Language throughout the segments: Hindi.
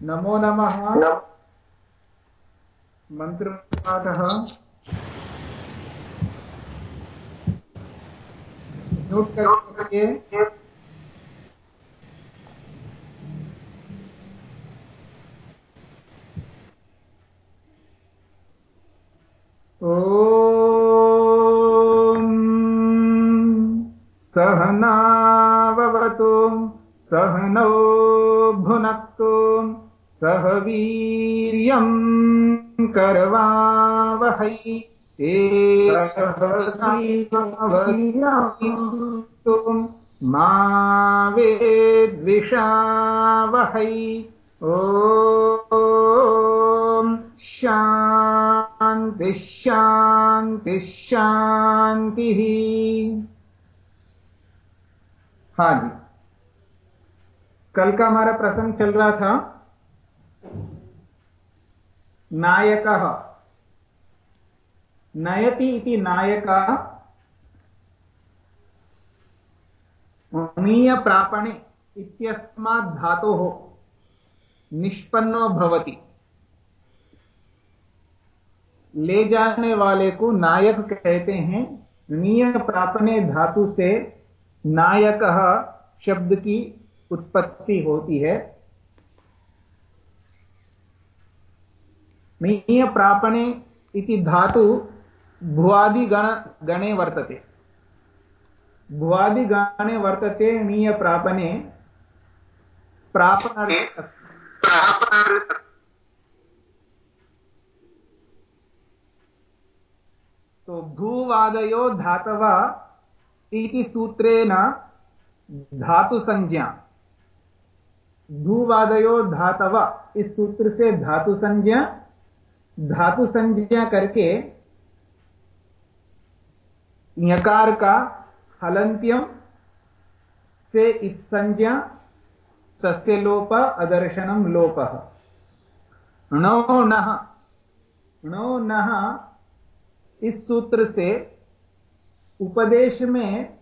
नमो नमः। मन्त्रपाठः म्यूट करवावहै एवस्तु मा वेद्विषावहै। ॐ शान्तिः शान्तिः शान्तिः। हाँ जी। कल का हमारा प्रसंग चल रहा था। नायक। नयति इति नायक। णीय प्रापणे इत्यस्मात् धातोः निष्पन्नो भवति। ले जाने वाले को नायक कहते हैं। णीय प्रापणे धातु से नायक शब्द की उत्पत्ति होती है। णीय प्रापणे इति धातु भुवादिगण गणे वर्तते। भुवादिगणे वर्तते प्रापणे प्रापण तो भूवादयो धातव इति सूत्रेण धातु संज्ञा भूवादयो धातव इस सूत्र से धातु संज्ञा धातु संज्ञा करके यकार का हलंत्यम से इत्संज्ञा तस्य लोप, अदर्शनम लोप। नः नः इस सूत्र से उपदेश में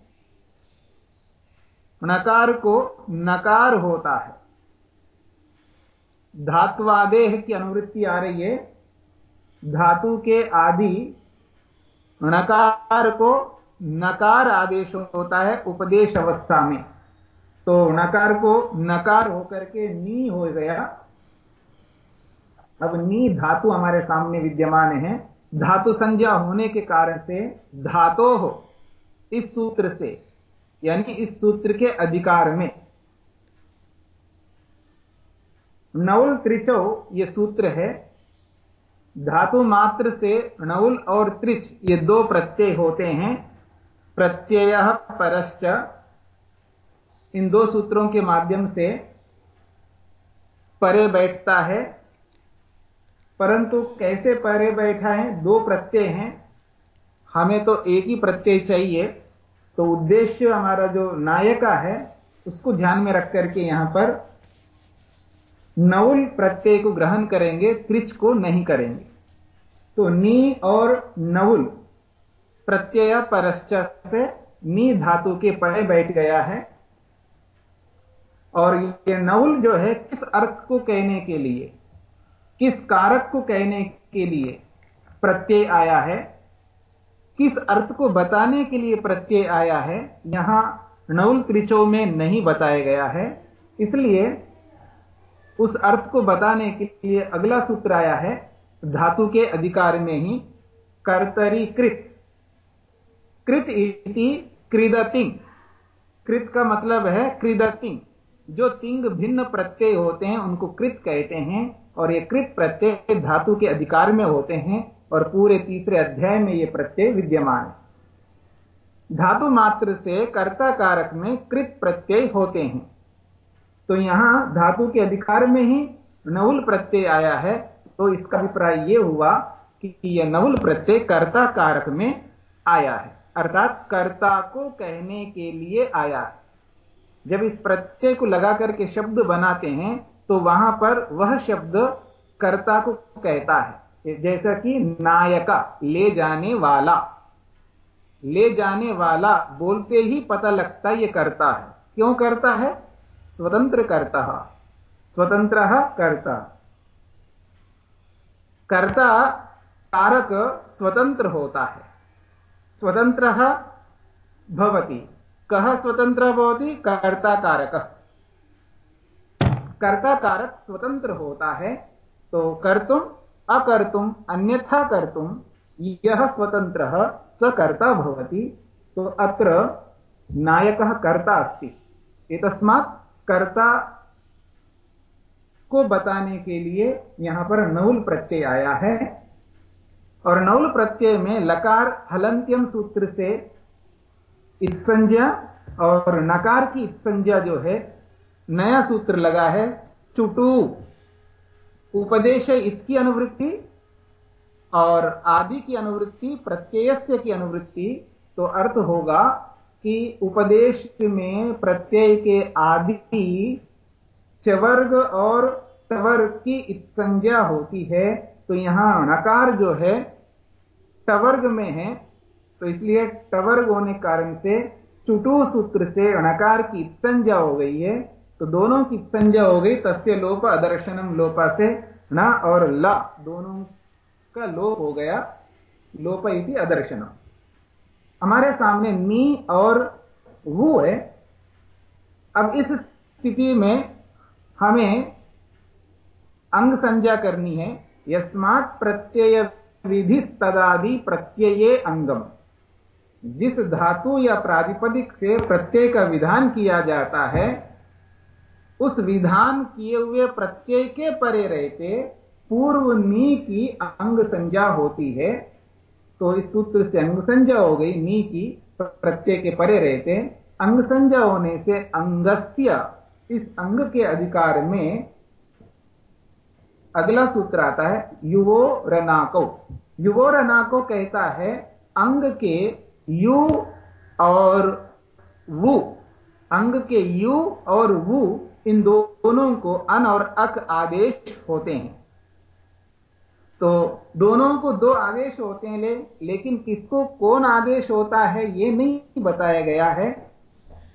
नकार को नकार होता है। धात्वादेह की अनुवृत्ति आ रही है। धातु के आदि नकार को नकार आदेश होता है उपदेश अवस्था में। तो नकार को नकार होकर के नी हो गया। अब नी धातु हमारे सामने विद्यमान है। धातु संज्ञा होने के कारण से धातो हो इस सूत्र से, यानी इस सूत्र के अधिकार में। नवल त्रिचौ यह सूत्र है। धातु मात्र से नवल और त्रिच, ये दो प्रत्यय होते हैं। प्रत्यय परश्च, इन दो सूत्रों के माध्यम से परे बैठता है। परंतु कैसे परे बैठा है? दो प्रत्यय हैं। हमें तो एक ही प्रत्यय चाहिए। तो उद्देश्य हमारा जो नायका है, उसको ध्यान में रख करके यहाँ पर नवुल प्रत्यय को ग्रहण करेंगे, त्रिच को नहीं करेंगे। तो नी और नवुल प्रत्यय परश्चात से नी धातु के परे बैठ गया है। और ये नवुल जो है, किस अर्थ को कहने के लिए, किस कारक को कहने के लिए प्रत्यय आया है, किस अर्थ को बताने के लिए प्रत्यय आया है, यहाँ नवल त्रिचो में नहीं बताया गया है। इसलिए उस अर्थ को बताने के लिए अगला सूत्र आया है धातु के अधिकार में ही कर्तरी कृत कृत इति कृदतिंग। कृत का मतलब है कृदतिंग। जो तिंग भिन्न प्रत्यय होते हैं, उनको कृत कहते हैं और ये कृत प्रत्यय धातु के अधिकार में होते हैं और पूरे तीसरे अध्याय में ये प्रत्यय विद्यमान है। धातु मात्र से कर्ता कारक में कृत प्रत्यय होते हैं। तो यहाँ धातु के अधिकार में ही नवल प्रत्यय आया है तो इसका अभिप्राय यह हुआ कि यह नवल प्रत्यय कर्ता कारक में आया है। अर्थात कर्ता को कहने के लिए आया है। जब इस प्रत्यय को लगा करके शब्द बनाते हैं तो वहाँ पर वह शब्द कर्ता को कहता है। जैसा कि नायका, ले जाने वाला। ले जाने वाला बोलते ही पता लगता यह करता है। क्यों करता है? स्वतंत्र करता। स्वतंत्र कर्ता। कर्ता कारक स्वतंत्र होता है। स्वतंत्र भवति। स्वतंत्र भवति? कर्ता कारक कर्ता कारक स्वतंत्र होता है तो कर्तुम, अकर्तुम, अन्यथा कर्तुम यह स्वतंत्र, स कर्ता भवति। तो अत्र नायकः कर्ता अस्ति। एतस्मात् कर्ता को बताने के लिए यहाँ पर नौल प्रत्यय आया है। और नौल प्रत्यय में लकार हलंत्यम सूत्र से इत्संज्ञा और नकार की इत्संज्ञा जो है, नया सूत्र लगा है, चुटू, उपदेश इत की अनुवृत्ति और आदि की अनुवृत्ति, प्रत्ययस्य की अनुवृत्ति तो अर्थ होगा कि उपदेश में प्रत्यय के आदि चवर्ग और टवर्ग की संज्ञा होती है तो यहाँ नकार जो है टवर्ग में है तो इसलिए टवर्ग होने कारण से चुटू सूत्र से णकार की संज्ञा हो गई है तो दोनों की संज्ञा हो गई, तस्य लोप अदर्शनम लोपा से न और ला, दोनों का लोप हो गया, लोप इति अदर्शनम। हमारे सामने नी और वो है, अब इस स्थिति में हमें अंग संज्ञा करनी है, यस्मात् प्रत्यय विधि तदादि प्रत्यय अंगम। जिस धातु या प्रातिपदिक से प्रत्यय का विधान किया जाता है, उस विधान किए हुए प्रत्यय के परे रहते पूर्व नी की अंग संज्ञा होती है तो इस सूत्र से अंग संज्ञा हो गई नी की प्रत्यय के परे रहते। अंग संज्ञा होने से अंगस्य इस अंग के अधिकार में अगला सूत्र आता है युवो रनाको। युवो रनाको कहता है अंग के यु और वु। अंग के यु और वु इन दोनों को अन और अक आदेश होते हैं। तो दोनों को दो आदेश होते हैं ले, लेकिन किसको कौन आदेश होता है यह नहीं बताया गया है।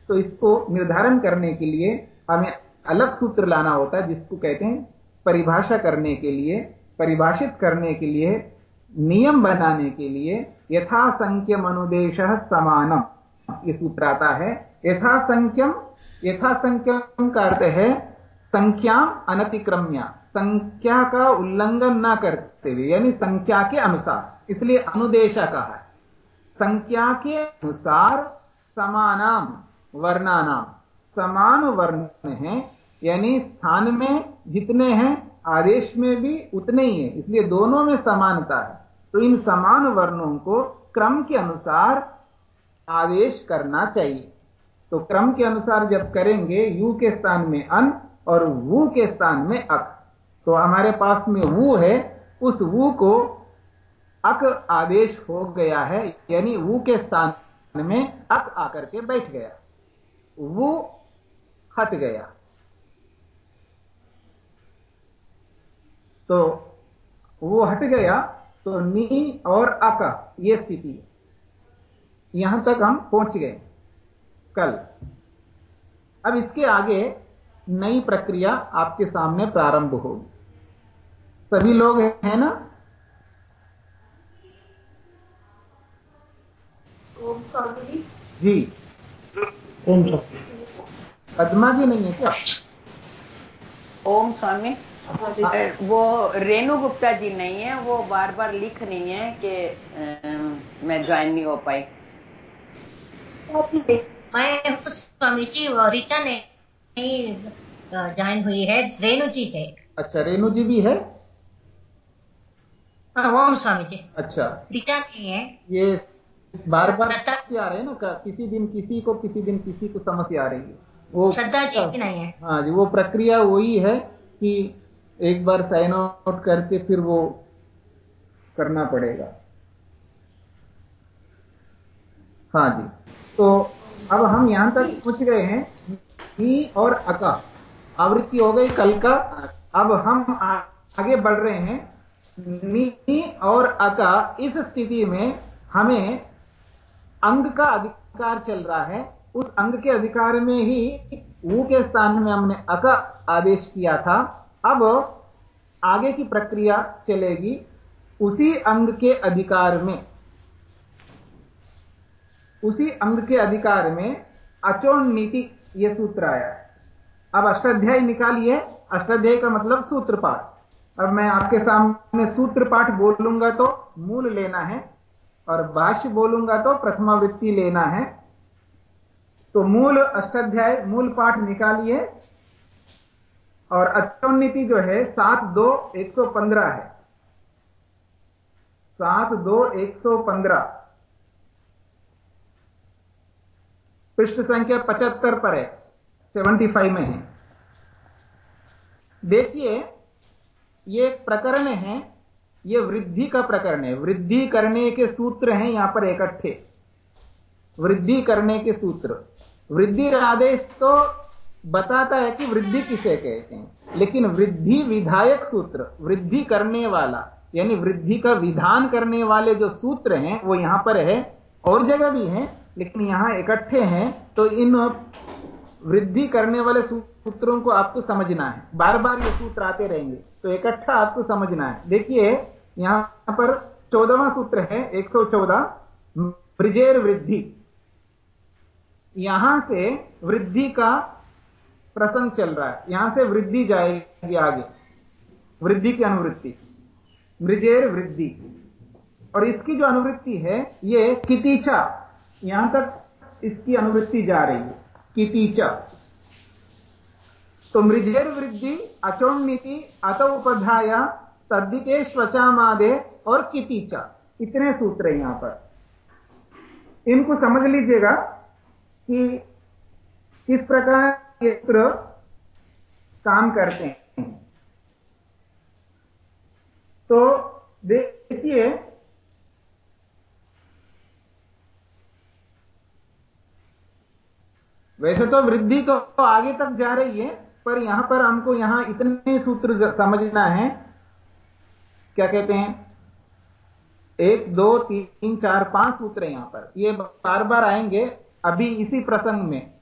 तो इसको निर्धारण करने के लिए हमें अलग सूत्र लाना होता है, जिसको कहते हैं परिभाषा करने के लिए, परिभाषित करने के लिए, नियम बनाने के लिए यथासंख्यम अनुदेश समानम। ये सूत्र आता है। यथासंख्यम यथासंख्यम का अर्थ है संख्या अनतिक्रम्या। संख्या का उल्लंघन ना करते हुए, यानी संख्या के अनुसार। इसलिए अनुदेशा कहा है। संख्या के अनुसार समानाम, वर्णानाम। समान वर्ण हैं, यानी स्थान में जितने हैं, आदेश में भी उतने ही है, इसलिए दोनों में समानता है। तो इन समान वर्णों को क्रम के अनुसार आदेश करना चाहिए। तो क्रम के अनुसार जब करेंगे, यू के स्थान में अन और वु के स्थान में अक। तो हमारे पास में वु है, उस वु को अक आदेश हो गया है, यानी वु के स्थान में अक आकर के बैठ गया। वो हट गया। तो वो हट गया तो नी और अक ये स्थिति यहाँ तक हम पहुँच गए कल। अब इसके आगे नई प्रक्रिया आपके सामने प्रारंभ होगी। सभी लोग हैं ना? ओम जी। ओम स्वामी। पद्मा जी नहीं है क्या? ओम स्वामी। वो रेणु गुप्ता जी नहीं है वो बार बार लिख रही है कि मैं ज्वाइन नहीं हो पाई। मैं स्वामी जी रिचा ने ज्वाइन हुई है रेणु जी है। अच्छा रेणु जी भी है? हाँ ओम स्वामी जी। अच्छा। रिचा नहीं है। ये बार बार आ रहे हैं ना किसी दिन किसी को किसी दिन किसी को समस्या आ रही है। वो श्रद्धा जी भी नहीं है। हाँ जी वो प्रक्रिया वही है कि एक बार साइन आउट करके फिर वो करना पड़ेगा। हाँ जी। तो अब हम यहाँ तक पहुँच गए हैं। ही और अका। आवृत्ति हो गई कल का। अब हम आगे बढ़ रहे हैं। नी और अका इस स्थिति में हमें अंग का अधिकार चल रहा है। उस अंग के अधिकार में ही ऊ के स्थान में हमने अक आदेश किया था। अब आगे की प्रक्रिया चलेगी उसी अंग के अधिकार में। उसी अंग के अधिकार में अचोन नीति यह सूत्र आया। अब अष्टाध्याय निकालिए। अष्टाध्याय का मतलब सूत्र पाठ अब मैं आपके सामने सूत्र पाठ बोलूँगा तो मूल लेना है और भाष्य बोलूँगा तो प्रथमावृत्ति लेना है। तो मूल अष्टाध्याय, मूल पाठ निकालिए। और अत्योन्नति जो है, सात दो एक सौ पंद्रह है। सात दो एक सौ पंद्रह। पृष्ठ संख्या पचहत्तर पर है सेवेंटी फाइव में है। देखिए, ये प्रकरण है, ये वृद्धि का प्रकरण है। वृद्धि करने के सूत्र हैं यहाँ पर इकट्ठे वृद्धि करने के सूत्र। वृद्धि आदेश तो बताता है कि वृद्धि किसे कहते हैं। लेकिन वृद्धि विधायक सूत्र, वृद्धि करने वाला, यानी वृद्धि का विधान करने वाले जो सूत्र हैं, वो यहाँ पर है, और जगह भी है, लेकिन यहाँ इकट्ठे हैं तो इन वृद्धि करने वाले सूत्रों को आपको समझना है। बार बार ये सूत्र आते रहेंगे तो इकट्ठा आपको समझना है। देखिए, यहाँ पर चौदहवा सूत्र है, एक 114 ब्रिजेर वृद्धि। यहाँ से वृद्धि का प्रसंग चल रहा है। यहाँ से वृद्धि जाएगी आगे। वृद्धि की अनुवृत्ति। मृजेर वृद्धि। और इसकी जो अनुवृत्ति है, ये कितीचा। यहाँ तक इसकी अनुवृत्ति जा रही है। कितीचा। तो मृजेर वृद्धि, अचोन्नीति, अत उपधाया तद्दिते स्वचामादे और कितीचा। इतने सूत्र हैं यहाँ पर। इनको समझ लीजिएगा। कि किस प्रकार ये सूत्र काम करते हैं। तो देखिए, वैसे तो वृद्धि तो आगे तक जा रही है, पर यहाँ पर हमको यहाँ इतने सूत्र समझना है। क्या कहते हैं? एक, दो, तीन, चार, पाँच सूत्र यहाँ पर। ये बार बार आएँगे अभी इसी प्रसंग में।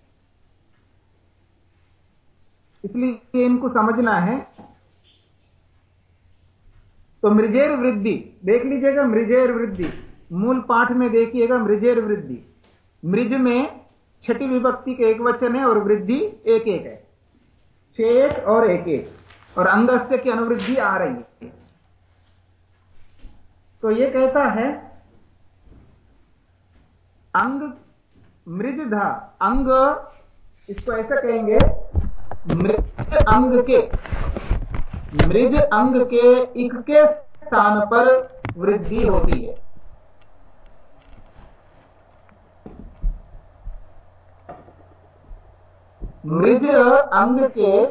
इसलिए इनको समझना है। तो मृजेर वृद्धि, देख लीजिएगा मृजेर वृद्धि। मूल पाठ में देखिएगा मृजेर वृद्धि। मृज में छठी विभक्ति के एक वचन है और वृद्धि एक एक है। छेक और एक एक। और अंगस्य की अनुवृद्धि आ रही है। तो यह कहता है, अंग मृजधा अंग इसको ऐसा कहेंगे मृज अंग के। मृज अंग के इक के स्थान पर वृद्धि होती है। मृज अंग के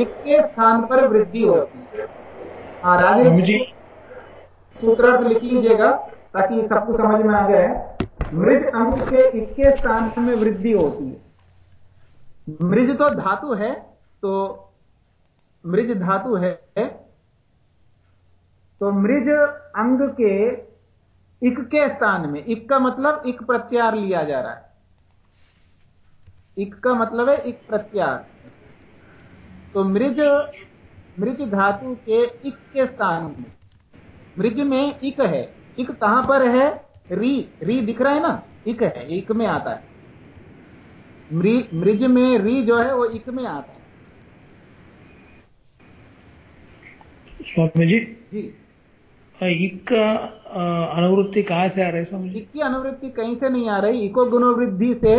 इक के स्थान पर वृद्धि होती है। हाँ राजेश सूत्रार्थ लिख लीजिएगा ताकि सबको समझ में आ जाए। मृज अंग के इक्के स्थान में वृद्धि होती है। मृज तो धातु है तो मृज धातु है तो मृज अंग के इक के स्थान में, इक का मतलब इक प्रत्यार लिया जा रहा है। इक का मतलब है इक प्रत्यार तो मृज मृज धातु के इक के स्थान में, मृज में इक है, इक कहाँ पर है? री री दिख रहा है ना? इक है इक में आता है। मृज में री जो है वो इक में आता है। स्वामी जी? जी। इक का अनुवृत्ति कहाँ से आ रही है स्वामी जी? इक की अनुवृत्ति कहीं से नहीं आ रही। इको गुणवृद्धि से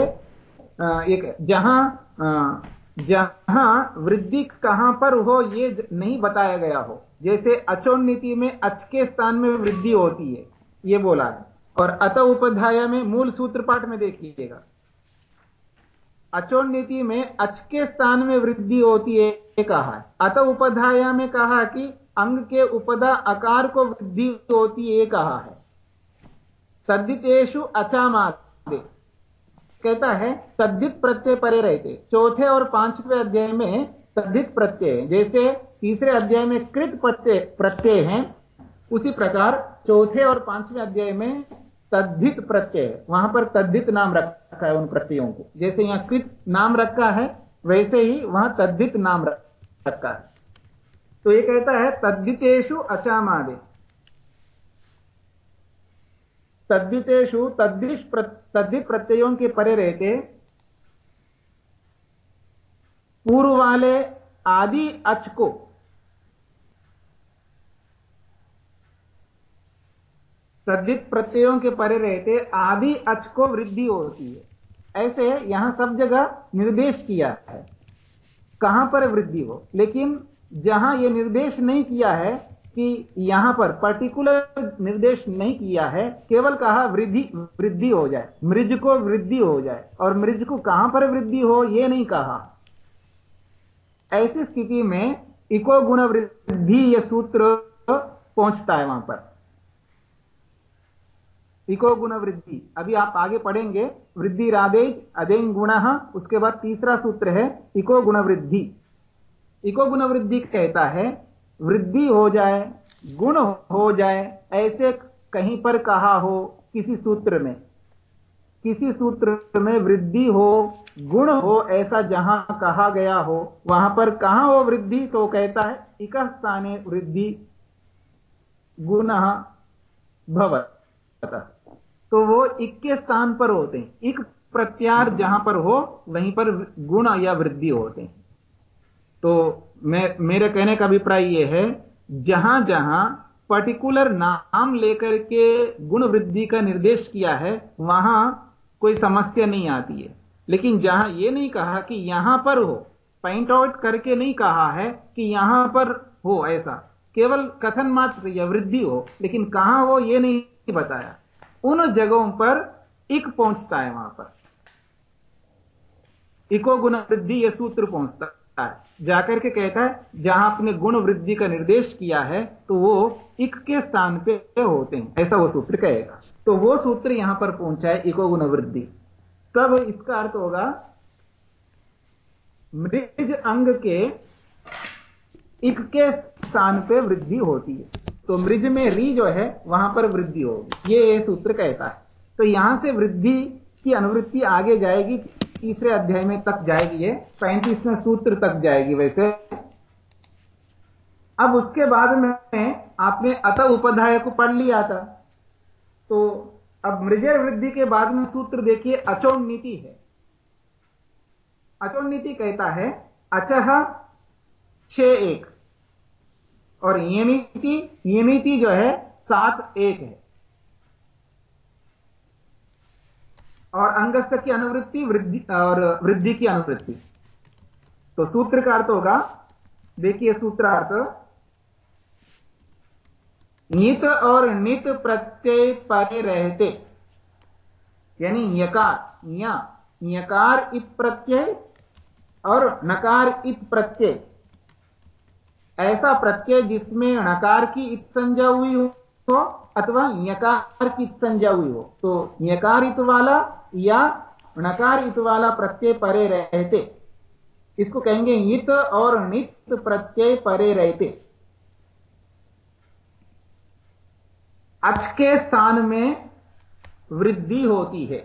एक जहाँ जहाँ वृद्धि कहाँ पर हो ये नहीं बताया गया हो। जैसे अचोन्नीति में अच के स्थान में वृद्धि होती है ये बोला है। और अत उपाध्याय में मूल सूत्र पाठ में देख लीजिएगा अचोन्नीति में अच के स्थान में वृद्धि होती है, ये कहा है। अत उपाध्याय में कहा कि अंग के उपदा आकार को वृद्धि होती है कहा है। तद्दितेशु अचामादे कहता है तद्दित प्रत्यय परे रहते। चौथे और पाँचवें अध्याय में तद्दित प्रत्यय जैसे तीसरे अध्याय में कृत प्रत्यय प्रत्यय हैं, उसी प्रकार चौथे और पाँचवें अध्याय में तद्धित प्रत्यय, वहाँ पर तद्धित नाम रखा है उन प्रत्ययों को। जैसे यहाँ कृत नाम रखा है, वैसे ही वहाँ तद्धित नाम रखा है। तो ये कहता है तद्धितेशु अचामादे। तद्धितेशु तद्दिश तद्धित प्रत्ययों के परे रहते, पूर्व वाले आदि अच को तद्धित प्रत्ययों के परे रहते आदि अच को वृद्धि होती है। ऐसे यहाँ सब जगह निर्देश किया है। कहाँ पर वृद्धि हो? लेकिन जहाँ यह निर्देश नहीं किया है कि यहाँ पर पर्टिकुलर निर्देश नहीं किया है, केवल कहा वृद्धि वृद्धि हो जाए, मृज को वृद्धि हो जाए। और मृज को कहाँ पर वृद्धि हो यह नहीं कहा। ऐसी स्थिति में इको गुण वृद्धि यह सूत्र पहुँचता है वहाँ पर। इको गुण वृद्धि। अभी आप आगे पढ़ेंगे, वृद्धि राधेज अदेंग गुण, उसके बाद तीसरा सूत्र है, इको गुण वृद्धि। इको गुण वृद्धि कहता है, वृद्धि हो जाए, गुण हो जाए, ऐसे कहीं पर कहा हो, किसी सूत्र में। किसी सूत्र में वृद्धि हो, गुण हो, ऐसा जहाँ कहा गया हो, वहाँ पर कहाँ हो वृद्धि तो कहता है, इक स्थाने वृद्धि गुण भवत। तो वो इक के स्थान पर होते हैं। इक प्रत्यार जहाँ पर हो, वहीं पर गुण या वृद्धि होते हैं। तो मैं, मेरे कहने का अभिप्राय यह है, जहाँ जहाँ पर्टिकुलर नाम लेकर के गुण वृद्धि का निर्देश किया है, वहाँ कोई समस्या नहीं आती है। लेकिन जहाँ यह नहीं कहा कि यहाँ पर हो पॉइंट आउट करके नहीं कहा है कि यहाँ पर हो ऐसा। केवल कथन मात्र या वृद्धि हो, लेकिन कहाँ हो यह नहीं बताया। उन जगहों पर इक पहुँचता है वहाँ पर। इको गुण वृद्धि यह सूत्र पहुँचता है। जाकर के कहता है, जहाँ आपने गुण वृद्धि का निर्देश किया है तो वो इक के स्थान पे होते हैं। ऐसा वो सूत्र कहेगा। तो वो सूत्र यहाँ पर पहुँचा है, इको गुण वृद्धि। तब इसका अर्थ होगा, मृज अंग के इक के स्थान पे वृद्धि होती है। तो मृज में री जो है, वहाँ पर वृद्धि होगी। ये सूत्र कहता है। तो यहाँ से वृद्धि की अनुवृत्ति आगे जाएगी, तीसरे अध्याय में तक जाएगी ये। पैंतीसवें सूत्र तक जाएगी वैसे। अब उसके बाद में आपने अत उपाध्याय को पढ़ लिया था। तो अब मृजर वृद्धि के बाद में सूत्र देखिए अचोन्नीति है। अचोन्नीति कहता है अचह छ एक। और यमिति यमिति जो है, सात एक है। और अंगस्थ की अनुवृत्ति, वृद्धि, और वृद्धि की अनुवृत्ति। तो सूत्र का अर्थ होगा, देखिए सूत्रार्थ। नित और नित प्रत्यय परे रहते। यानी यकार, या, यकार इत प्रत्यय और नकार इत प्रत्यय। ऐसा प्रत्यय जिसमें नकार की इत संज्ञा हुई हो अथवा यकार की इत संज्ञा हुई हो तो यकारित वाला या नकारित वाला प्रत्यय परे रहते। इसको कहेंगे इत और नित प्रत्यय परे रहते। अच के स्थान में वृद्धि होती है।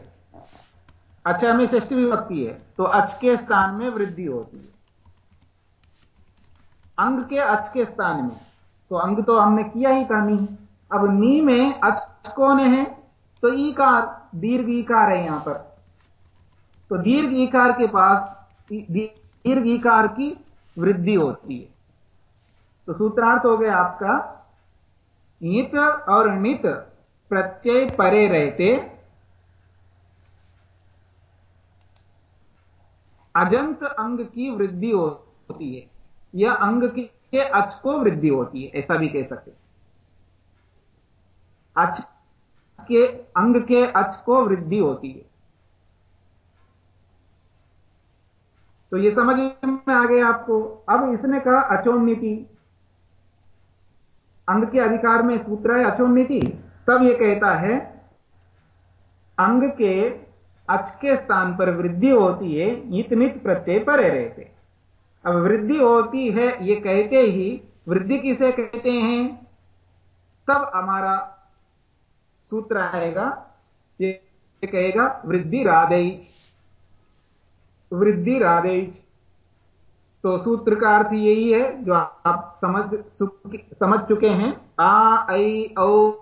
अच्छा में षष्ठी विभक्ति है तो अच के स्थान में वृद्धि होती है। अंग के अच के स्थान में। तो अंग तो हमने किया ही था नी अब नी में अच कौन है? तो ईकार, दीर्घ ईकार है यहाँ पर। तो दीर्घ ईकार के पास, दीर्घ ईकार की वृद्धि होती है। तो सूत्रार्थ हो गया आपका, ईत और नित प्रत्यय परे रहते। अजंत अंग की वृद्धि होती है। यह अंग के अच को वृद्धि होती है, ऐसा भी कह सकते अच के, अंग के अच को वृद्धि होती है। तो ये समझ में आ गया आपको। अब इसने कहा अचोन्नीति। अंग के अधिकार में सूत्र है अचोन्नीति। तब यह कहता है, अंग के अच के स्थान पर वृद्धि होती है इत नित प्रत्यय परे रहते। अब वृद्धि होती है, ये कहते ही, वृद्धि किसे कहते हैं? तब हमारा सूत्र आएगा, ये कहेगा, वृद्धि राधेज वृद्धि राधेज तो सूत्र का अर्थ यही है, जो आप समझ समझ चुके हैं। आ आई औ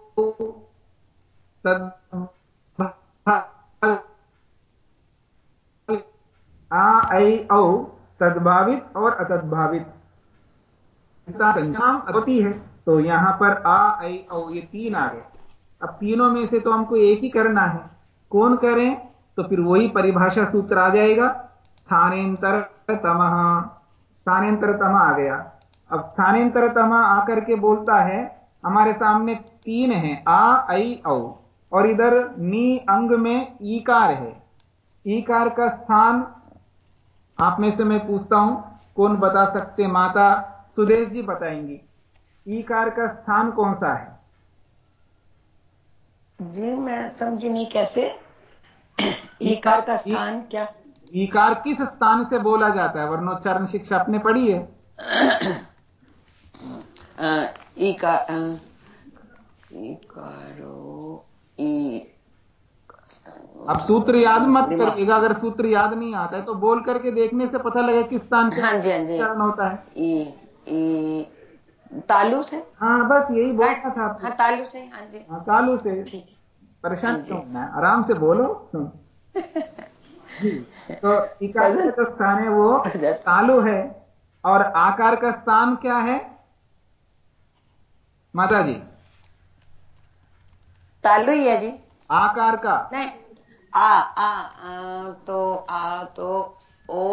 आ आई औ। तद्भावित और अतद्भावित। अवती है। तो यहाँ पर आ आई औ, ये तीन आ गए। अब तीनों में से तो हमको एक ही करना है। कौन करें? तो फिर वही परिभाषा सूत्र आ जाएगा। स्थानेंतर तमह स्थानेंतर तम आ गया। अब स्थानेंतर तम आकर के बोलता है, हमारे सामने तीन है। आ आई औ। और इधर नी अंग में ईकार है। ईकार का स्थान आप में से मैं पूछता हूँ कौन बता सकते? माता सुदेश जी बताएँगी। ईकार का स्थान कौन सा है? जी मैं समझी नहीं कैसे। ईकार का स्थान क्या? ईकार किस स्थान से बोला जाता है? वर्णोच्चारण शिक्षा आपने पढ़ी है। अब सूत्र याद मत करिएगा अगर सूत्र याद नहीं आता है तो बोल करके देखने से पता लगे किस स्थान से हाँ जी हाँ जी। होता है। ई, ई, तालु से हाँ बस यही बोलना था हाँ तालु से हाँ जी। हाँ तालु से परेशान हाँ क्यों होना है? आराम से बोलो। तो इकार का स्थान है वो तालु है। और आकार का स्थान क्या है? माता जी तालु ही है जी। आकार का। नहीं आ आ, आ तो आ तो ओ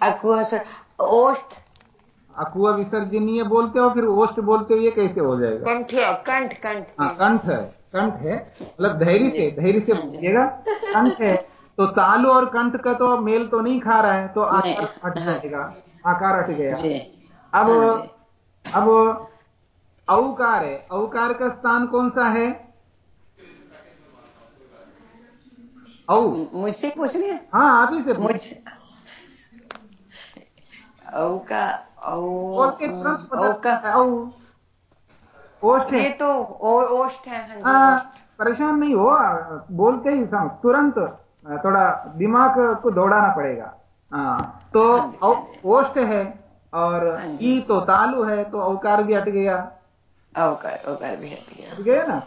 अकुहसर ओष्ठ। अकुआ विसर्जनीय बोलते हो फिर ओष्ट बोलते हो ये कैसे हो जाएगा? कंठ कंठ कंठ। हाँ कंठ है कंठ है। मतलब धैर्य से धैर्य से बोलिएगा कंठ है। तो तालु और कंठ का तो मेल तो नहीं खा रहा है तो आकार हट हाँ। जाएगा आकार हट गया। अब हाँ अब औकार है औकार का स्थान कौन सा है औ मुझसे पूछ रहे हैं? हाँ आप ही से पूछो। मुझ औ का औ औ का। औ। ओष्ठ है। ये तो ओ है हाँ। परेशान नहीं हो बोलते ही समझ तुरंत थोड़ा दिमाग को दौड़ाना पड़ेगा। हाँ तो ओष्ठ है और हाँ ई तो तालु है तो औकार भी हट गया। औकार औकार भी हट गया। हट गया ना?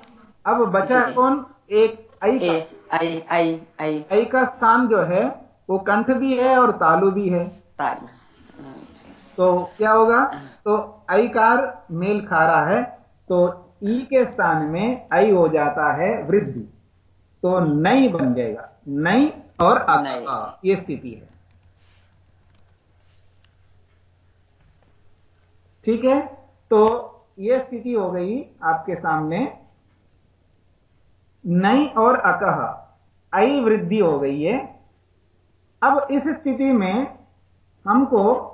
अब बचा कौन? एक आई का। आई आई आई। आई का स्थान जो है वो कंठ भी है और तालु भी है। ताल हाँ तो क्या होगा? तो आई कार मेल खा रहा है तो ई के स्थान में आई हो जाता है वृद्धि। तो नई बन जाएगा। नई और। अका ये स्थिति है। ठीक है? तो ये स्थिति हो गई आपके सामने। नई और अकह आई वृद्धि हो गई है। अब इस स्थिति में हमको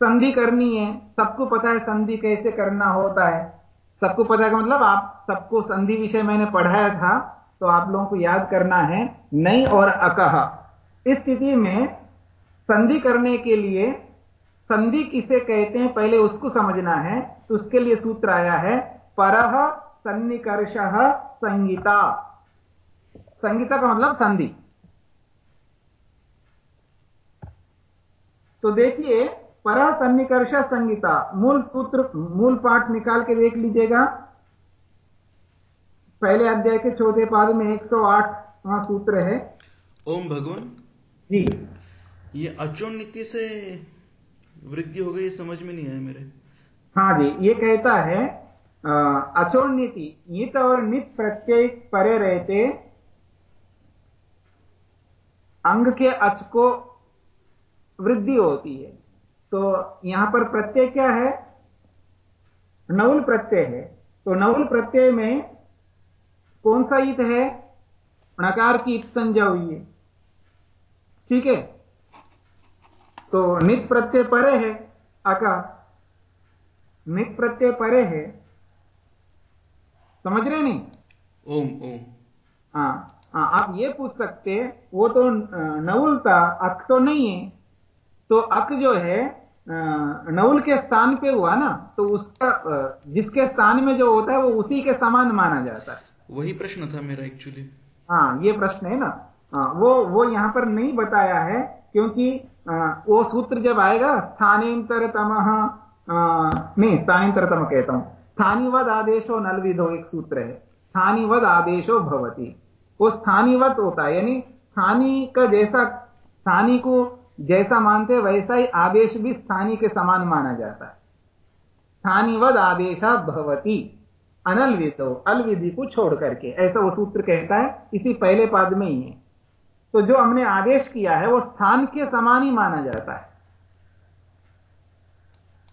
संधि करनी है। सबको पता है संधि कैसे करना होता है। सबको पता है मतलब आप, सबको संधि विषय मैंने पढ़ाया था तो आप लोगों को याद करना है। नई और अकह, इस स्थिति में संधि करने के लिए, संधि किसे कहते हैं, पहले उसको समझना है। तो उसके लिए सूत्र आया है, परह सन्निकर्ष संगीता संगीता का मतलब संधि। तो देखिए पर सन्निकर्ष संगीता मूल सूत्र मूल पाठ निकाल के देख लीजिएगा। पहले अध्याय के चौथे पाद में 108 वहाँ सूत्र है। ओम भगवान। जी। ये अचोन नीति से वृद्धि हो गई समझ में नहीं आया मेरे। हाँ जी ये कहता है अ, अचोड़ नीति नित और नित प्रत्यय परे रहते अंग के अच को वृद्धि होती है तो यहाँ पर प्रत्यय क्या है नवल प्रत्यय है तो नवल प्रत्यय में कौन सा ईत है? णकार की ईत संज्ञा हुई है। ठीक है? तो नित प्रत्यय परे है। अका नित प्रत्यय परे है। समझ रहे नहीं? ओम ओम। हाँ हाँ आप ये पूछ सकते वो तो नवुल था अक तो नहीं है। तो अक जो है नवुल के स्थान पे हुआ ना तो उसका जिसके स्थान में जो होता है वो उसी के समान माना जाता है। वही प्रश्न था मेरा एक्चुअली हाँ ये प्रश्न है ना। हाँ, वो वो यहाँ पर नहीं बताया है क्योंकि आ, वो सूत्र जब आएगा स्थानेतरतम नहीं हूँ। स्थानीवद आदेशो नल विधो एक सूत्र है। स्थानीवद आदेशो भवती। वो स्थानीवत होता है, यानी स्थानीय का जैसा, स्थानीय को जैसा मानते वैसा ही आदेश भी स्थानीय के समान माना जाता है। स्थानीवद आदेशा भवती। अनल विधो अलविधि को छोड़ करके। ऐसा वो सूत्र कहता है, इसी पहले पाद में ही है। तो जो हमने आदेश किया है, वो स्थान के समान ही माना जाता है।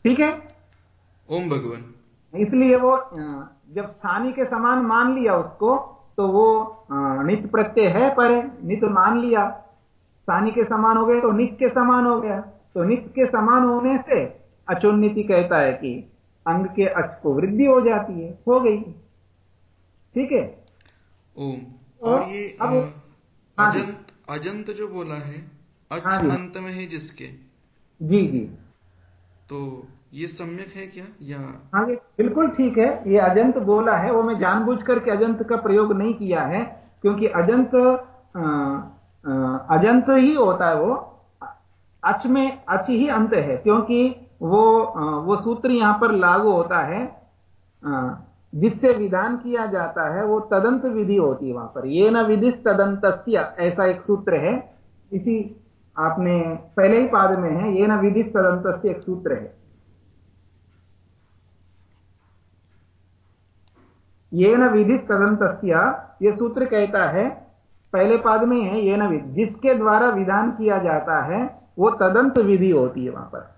ठीक है? ओम भगवान। इसलिए वो जब स्थानी के समान मान लिया उसको तो वो नित्य प्रत्यय है पर नित्य मान लिया। स्थानी के समान हो गए तो नित्य के समान हो गया। तो नित्य के समान होने से अचोन्नति कहता है कि अंग के अच को वृद्धि हो जाती है हो गई। ठीक है? ओम। और ये अब आ, अजंत अजंत जो बोला है अच हाँ अंत में है जिसके? जी जी। तो ये सम्यक है क्या? या हाँ ये बिल्कुल ठीक है। ये अजंत बोला है वो मैं जानबूझ करके अजंत का प्रयोग नहीं किया है क्योंकि अजंत अ, अ, अजंत ही होता है वो। अच में अच ही अंत है क्योंकि वो वो सूत्र यहाँ पर लागू होता है जिससे विधान किया जाता है वो तदंत विधि होती है वहाँ पर। ये न विधि तदंत ऐसा एक सूत्र है। इसी आपने पहले ही पाद में है ये न विधि तदंत एक सूत्र है। ये न विधि तदंत ये सूत्र कहता है, पहले पाद में है ये विधि, जिसके द्वारा विधान किया जाता है, वो तदंत विधि होती है वहाँ पर।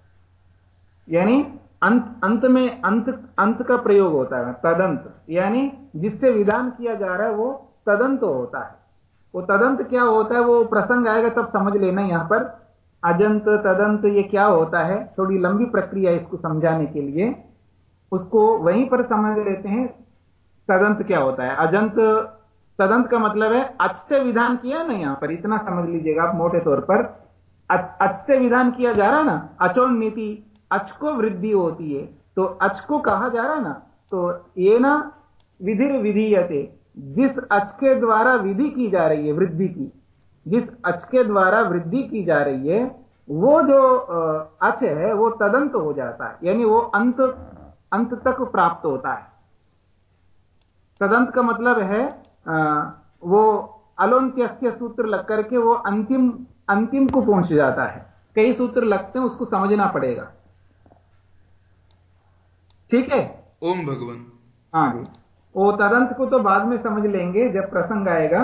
यानी अंत अंत में अंत अंत का प्रयोग होता है, तदंत। यानी जिससे विधान किया जा रहा है, वो तदंत होता है। वो तदंत क्या होता है, वो प्रसंग आएगा तब समझ लेना यहाँ पर। अजंत, तदंत, ये क्या होता है, थोड़ी लंबी प्रक्रिया इसको समझाने के लिए। उसको वहीं पर समझ लेते हैं तदंत क्या होता है? अजंत, तदंत का मतलब है, अच से विधान किया ना यहाँ पर, इतना समझ लीजिएगा आप मोटे तौर पर। अच अच से विधान किया जा रहा ना, अचोन नीति, अच को वृद्धि होती है तो अच को कहा जा रहा ना तो ये ना विधिर विधीयते, जिस अच के द्वारा विधि की जा रही है, वृद्धि की, जिस अच के द्वारा वृद्धि की जा रही है, वो जो अच है, वो तदंत हो जाता है, यानी वो अंत अंत तक प्राप्त होता है। तदंत का मतलब है अ, वो अलोन्त्यस्य सूत्र लग करके वो अंतिम अंतिम को पहुँच जाता है। कई सूत्र लगते हैं उसको समझना पड़ेगा। ठीक है? ओम भगवान। हाँ जी। वो तदंत को तो बाद में समझ लेंगे जब प्रसंग आएगा।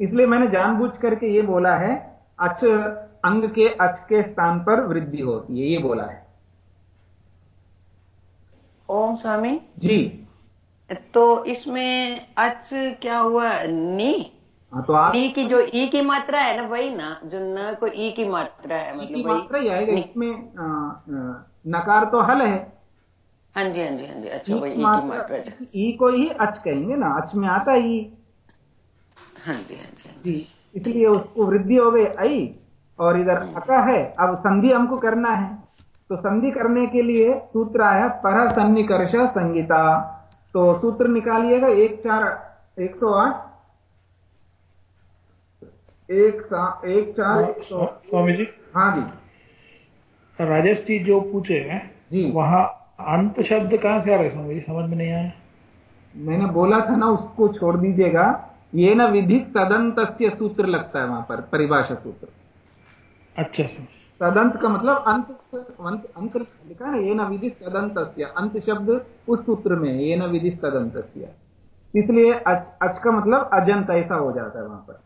इसलिए मैंने जानबूझ करके ये बोला है अच अंग के अच के स्थान पर वृद्धि होती है ये बोला है। ओम स्वामी। जी। तो इसमें अच क्या हुआ? नी। हाँ तो आप नी की जो ई की मात्रा है ना वही ना जो न को ई की मात्रा है ई की मतलब मात्रा ही आएगा इसमें आ, नकार तो हल है। हाँ जी हाँ जी हाँ जी अच्छा वही ई की मात्रा ई को ही अच कहेंगे ना अच में आता ई। हाँ जी हाँ जी हाँ जी जी। इसलिए उसको वृद्धि हो गई आई और इधर अका है। अब संधि हमको करना है। तो संधि करने के लिए सूत्र आया पर सन्निकर्ष संगीता तो सूत्र निकालिएगा एक चार एक सौ आठ। एक सा एक चार एक सौ स्वामी जी। हाँ जी। राजेश जी जो पूछे हैं जी। वहाँ अंत शब्द कहाँ से आ रहे हैं स्वामी जी? समझ में नहीं आया। मैंने बोला था ना उसको छोड़ दीजिएगा। ये ना विधि तदंत सूत्र लगता है वहाँ पर परिभाषा सूत्र। अच्छा स्वामी। तदंत का मतलब अंत अंत अंत लिखा है ये न विधि तदंत अंत शब्द उस सूत्र में ये न विधि तदंत इसलिए अच, अच का मतलब अजंत ऐसा हो जाता है वहाँ पर।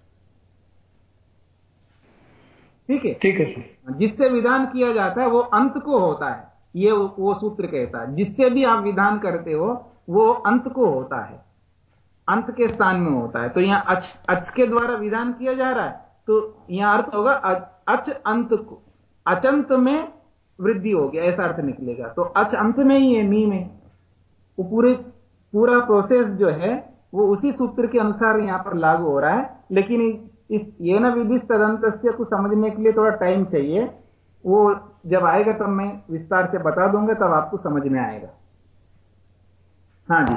ठीक है? ठीक है जिससे विधान किया जाता है वो अंत को होता है। ये वो, वो सूत्र कहता है। जिससे भी आप विधान करते हो वो अंत को होता है। अंत के स्थान में होता है। तो यहाँ अच अच के द्वारा विधान किया जा रहा है। तो यहाँ अर्थ होगा अच, अच अंत को अचंत में वृद्धि होगी ऐसा अर्थ निकलेगा। तो अच अंत में ही है नी में वो पूरे, पूरा प्रोसेस जो है, वो उसी सूत्र के अनुसार यहाँ पर लागू हो रहा है। लेकिन इस, ये न विधि तदंत को समझने के लिए थोड़ा टाइम चाहिए। वो जब आएगा तब मैं विस्तार से बता दूँगा, तब आपको समझ में आएगा। हाँ जी।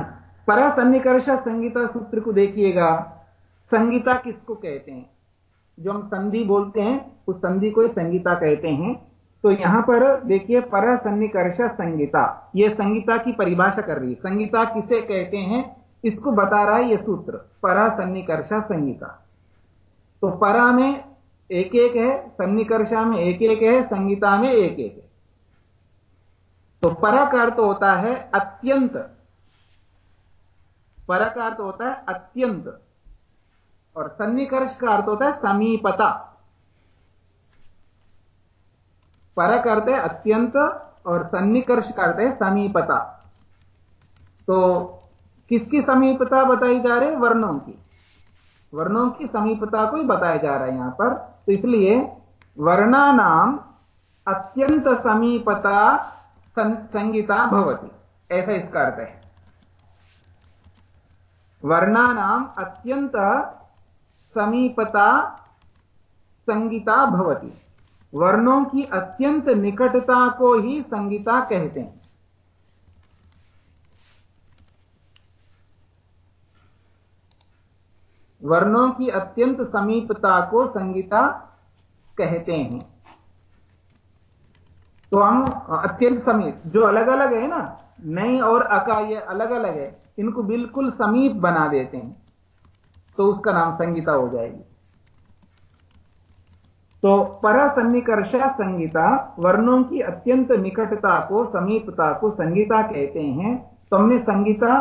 परा सन्निकर्ष संगीता सूत्र को देखिएगा। संगीता किसको कहते हैं? जो हम संधि बोलते हैं, उस संधि को संगीता कहते हैं। तो यहाँ पर देखिए पर सन्निकर्ष संगीता। यह संगीता की परिभाषा कर रही है। संगीता किसे कहते हैं? इसको बता रहा है यह सूत्र पर सन्निकर्ष संगीता। तो परा में एक एक है, सन्निकर्षा में एक एक है, संगीता में एक एक है। तो पर का अर्थ होता है अत्यंत। पर का अर्थ होता है अत्यंत। और सन्निकर्ष का अर्थ होता है समीपता। पर करते अत्यंत और सन्निकर्ष करते समीपता। तो किसकी समीपता बताई जा रही वर्णों की। वर्णों की समीपता को ही बताया जा रहा है यहाँ पर। तो इसलिए वर्णा नाम अत्यंत समीपता संगीता भवती। ऐसा इसका अर्थ है। वर्णा नाम अत्यंत समीपता संगीता भवती। वर्णों की अत्यंत निकटता को ही संगीता कहते हैं। वर्णों की अत्यंत समीपता को संगीता कहते हैं। तो हम अत्यंत समीप, जो अलग अलग है ना, नई और अका ये अलग अलग है, इनको बिल्कुल समीप बना देते हैं। तो उसका नाम संगीता हो जाएगी। तो पर सन्निकर्षा संगीता वर्णों की अत्यंत निकटता को, समीपता को संगीता कहते हैं। तो हमने संगीता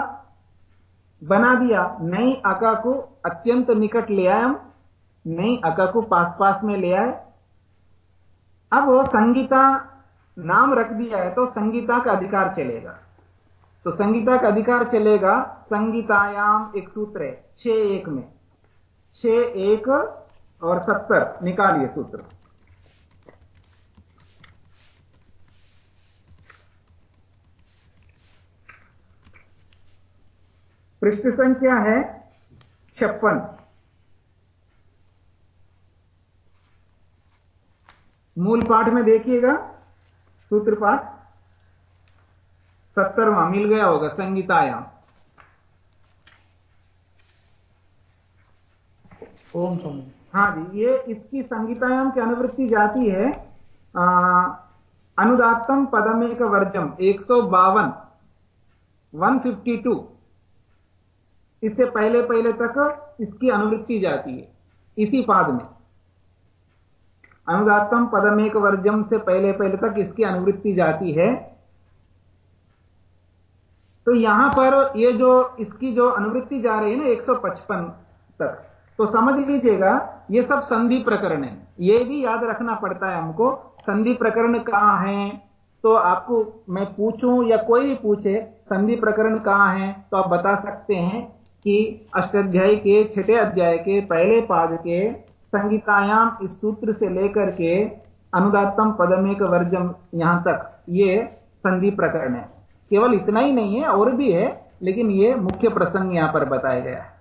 बना दिया। नई अका को अत्यंत निकट ले आए हम नई अका को पास पास में ले आए। अब संगीता नाम रख दिया है तो संगीता का अधिकार चलेगा। तो संगीता का अधिकार चलेगा संगीतायाम एक सूत्र है, छ एक में। छ एक और सत्तर, निकालिए सूत्र। पृष्ठ संख्या है छप्पन। मूल पाठ में देखिएगा सूत्र पाठ सत्तरवा मिल गया होगा संगीतायाम ओम स्वामी हाँ जी ये इसकी संगीतायाम की अनुवृत्ति जाती है आ, अनुदात्तम पदमेक वर्जम एक सौ बावन वन फिफ्टी टू। इससे पहले पहले तक इसकी अनुवृत्ति जाती है इसी पाद में। अनुदात्तम पदमेक वर्जम से पहले पहले तक इसकी अनुवृत्ति जाती है तो यहाँ पर ये जो इसकी जो अनुवृत्ति जा रही है ना 155 तक तो समझ लीजिएगा, ये सब संधि प्रकरण है। ये भी याद रखना पड़ता है हमको, संधि प्रकरण कहाँ है? तो आपको, मैं पूछूँ या कोई भी पूछे, संधि प्रकरण कहाँ है तो आप बता सकते हैं कि अष्टाध्याय के, छठे अध्याय के, पहले पाद के संगीतायाम इस सूत्र से लेकर के अनुदात्तम पदमेक वर्जम यहाँ तक, ये संधि प्रकरण है। केवल इतना ही नहीं है और भी है लेकिन ये मुख्य प्रसंग यहाँ पर बताया गया है।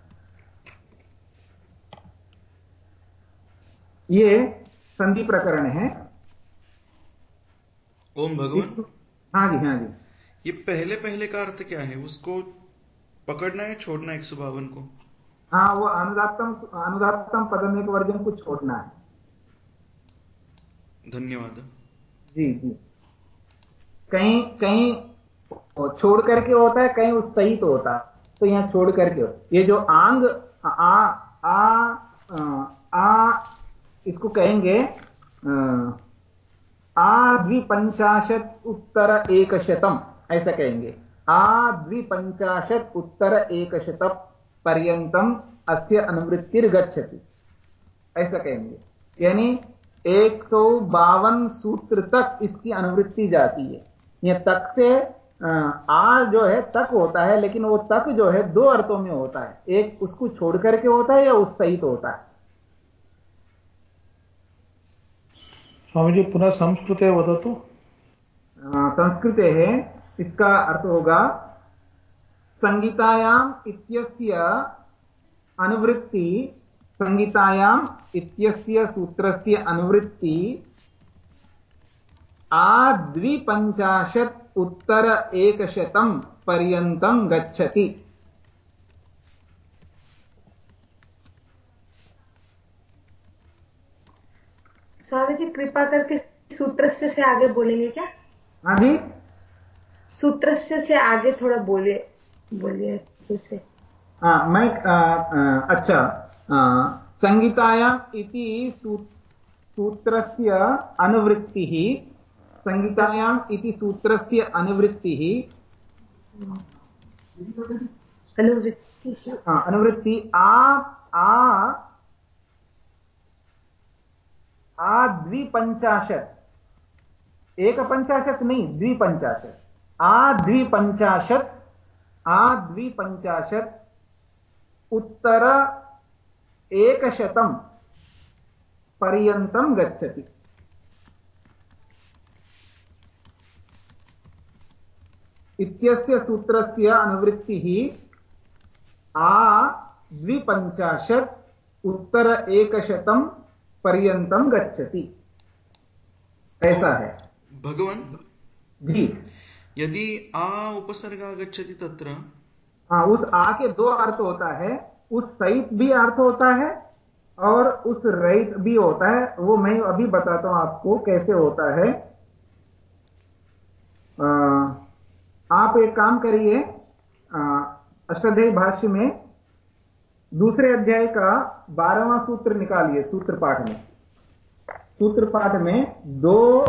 ये संधि प्रकरण है। ओम भगवान। हाँ जी हाँ जी। ये पहले पहले का अर्थ क्या है? उसको पकड़ना है छोड़ना एक सौ बावन को? हाँ वो अनुदात्तम अनुदात्तम पदम एक वर्जन को छोड़ना है। धन्यवाद। जी जी। कहीं कहीं छोड़ करके होता है कहीं उस सही तो होता तो यहाँ छोड़ करके ये जो आंग आ आ आ, आ इसको कहेंगे आ द्विपंचाशत उत्तर एक शतम ऐसा कहेंगे। आ द्विपंचाशत उत्तर एक शत पर्यंतम अस्य अनुवृत्तिर गच्छति ऐसा कहेंगे। यानी एक सौ बावन सूत्र तक इसकी अनुवृत्ति जाती है। यह तक से आ जो है तक होता है लेकिन वो तक जो है दो अर्थों में होता है। एक उसको छोड़ करके होता है या उस सहित तो होता है? स्वामी जी पुनः संस्कृत है वह तो संस्कृत है इसका अर्थ होगा संगीतायाम इत्यस्य अनुवृत्ति संगीतायाम इत्यस्य सूत्रस्य अनुवृत्ति आद्विपञ्चाशत् उत्तर एकशतं पर्यन्तं गच्छति। स्वामी जी कृपा करके सूत्र से आगे बोलेंगे क्या? हाँ जी। सूत्र से आगे थोड़ा बोले बोलिए उसे हाँ मैं आ, आ, अच्छा संगीतायाम् इति सू, सूत्रस्य अनुवृत्तिः संगीतायाम् इति सूत्रस्य अनुवृत्तिः अनुवृत्ति। अनुवृत्ति आ आ आ द्विपञ्चाशत्। एकपञ्चाशत् नहीं द्विपञ्चाशत्। आ द्विपञ्चाशत् आ द्विपञ्चाशत् उत्तर एकशतं पर्यन्तं गच्छति। इत्यस्य सूत्रस्य अनुवृत्तिः आ द्विपञ्चाशत् उत्तर एकशतं पर्यंतम गच्छति। ऐसा है। भगवान? जी। यदि आ उपसर्ग गच्छति तत्र? हाँ उस आ के दो अर्थ होता है। उस सहित भी अर्थ होता है और उस रहित भी होता है। वो मैं अभी बताता हूँ आपको कैसे होता है। आ, आप एक काम करिए अष्टाध्यायी भाष्य में दूसरे अध्याय का बारहवां सूत्र निकालिए सूत्र पाठ में। सूत्र पाठ में दो,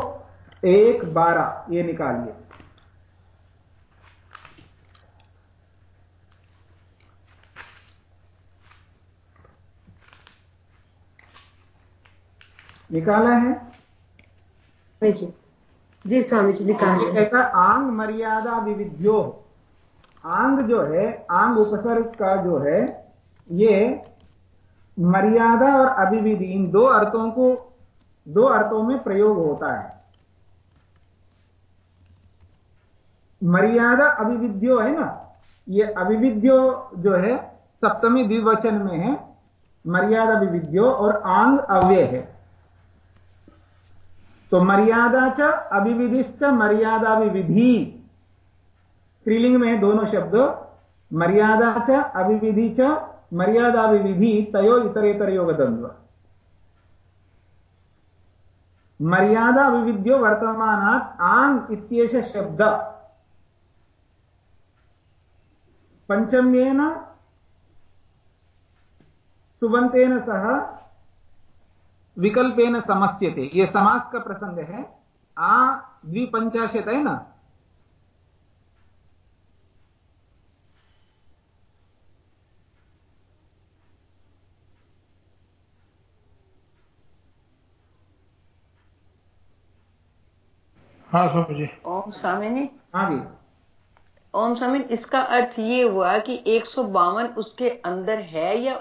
एक, बारह, ये निकालिए। निकाला है? जी। जी स्वामी जी निकाल कहता आंग मर्यादा विविध्यो। आंग जो है आंग उपसर्ग का जो है ये मर्यादा और अभिविधि इन दो अर्थों को दो अर्थों में प्रयोग होता है। मर्यादा अभिविध्यो है ना ये अभिविध्यो जो है सप्तमी द्विवचन में है मर्यादा विविध्यो और आंग अव्यय है। तो मर्यादा च अभिविधिश्च मर्यादा विविधि स्त्रीलिंग में दोनों शब्द, मर्यादा च अभिविधि च मर्यादा विविधि तयो इतरेतर योग द्वंद्व मर्यादा विविध्यो वर्तमानात् आंग इत्येष शब्द। पंचम्येन सुबंतेन सह विकल्पेन समस्यते। ये समास का प्रसंग है। आ द्विपंचाशत है ना? हाँ स्वामी जी। ओम स्वामी ने हाँ जी। ओम स्वामी इसका अर्थ ये हुआ कि एक सौ बावन उसके अंदर है या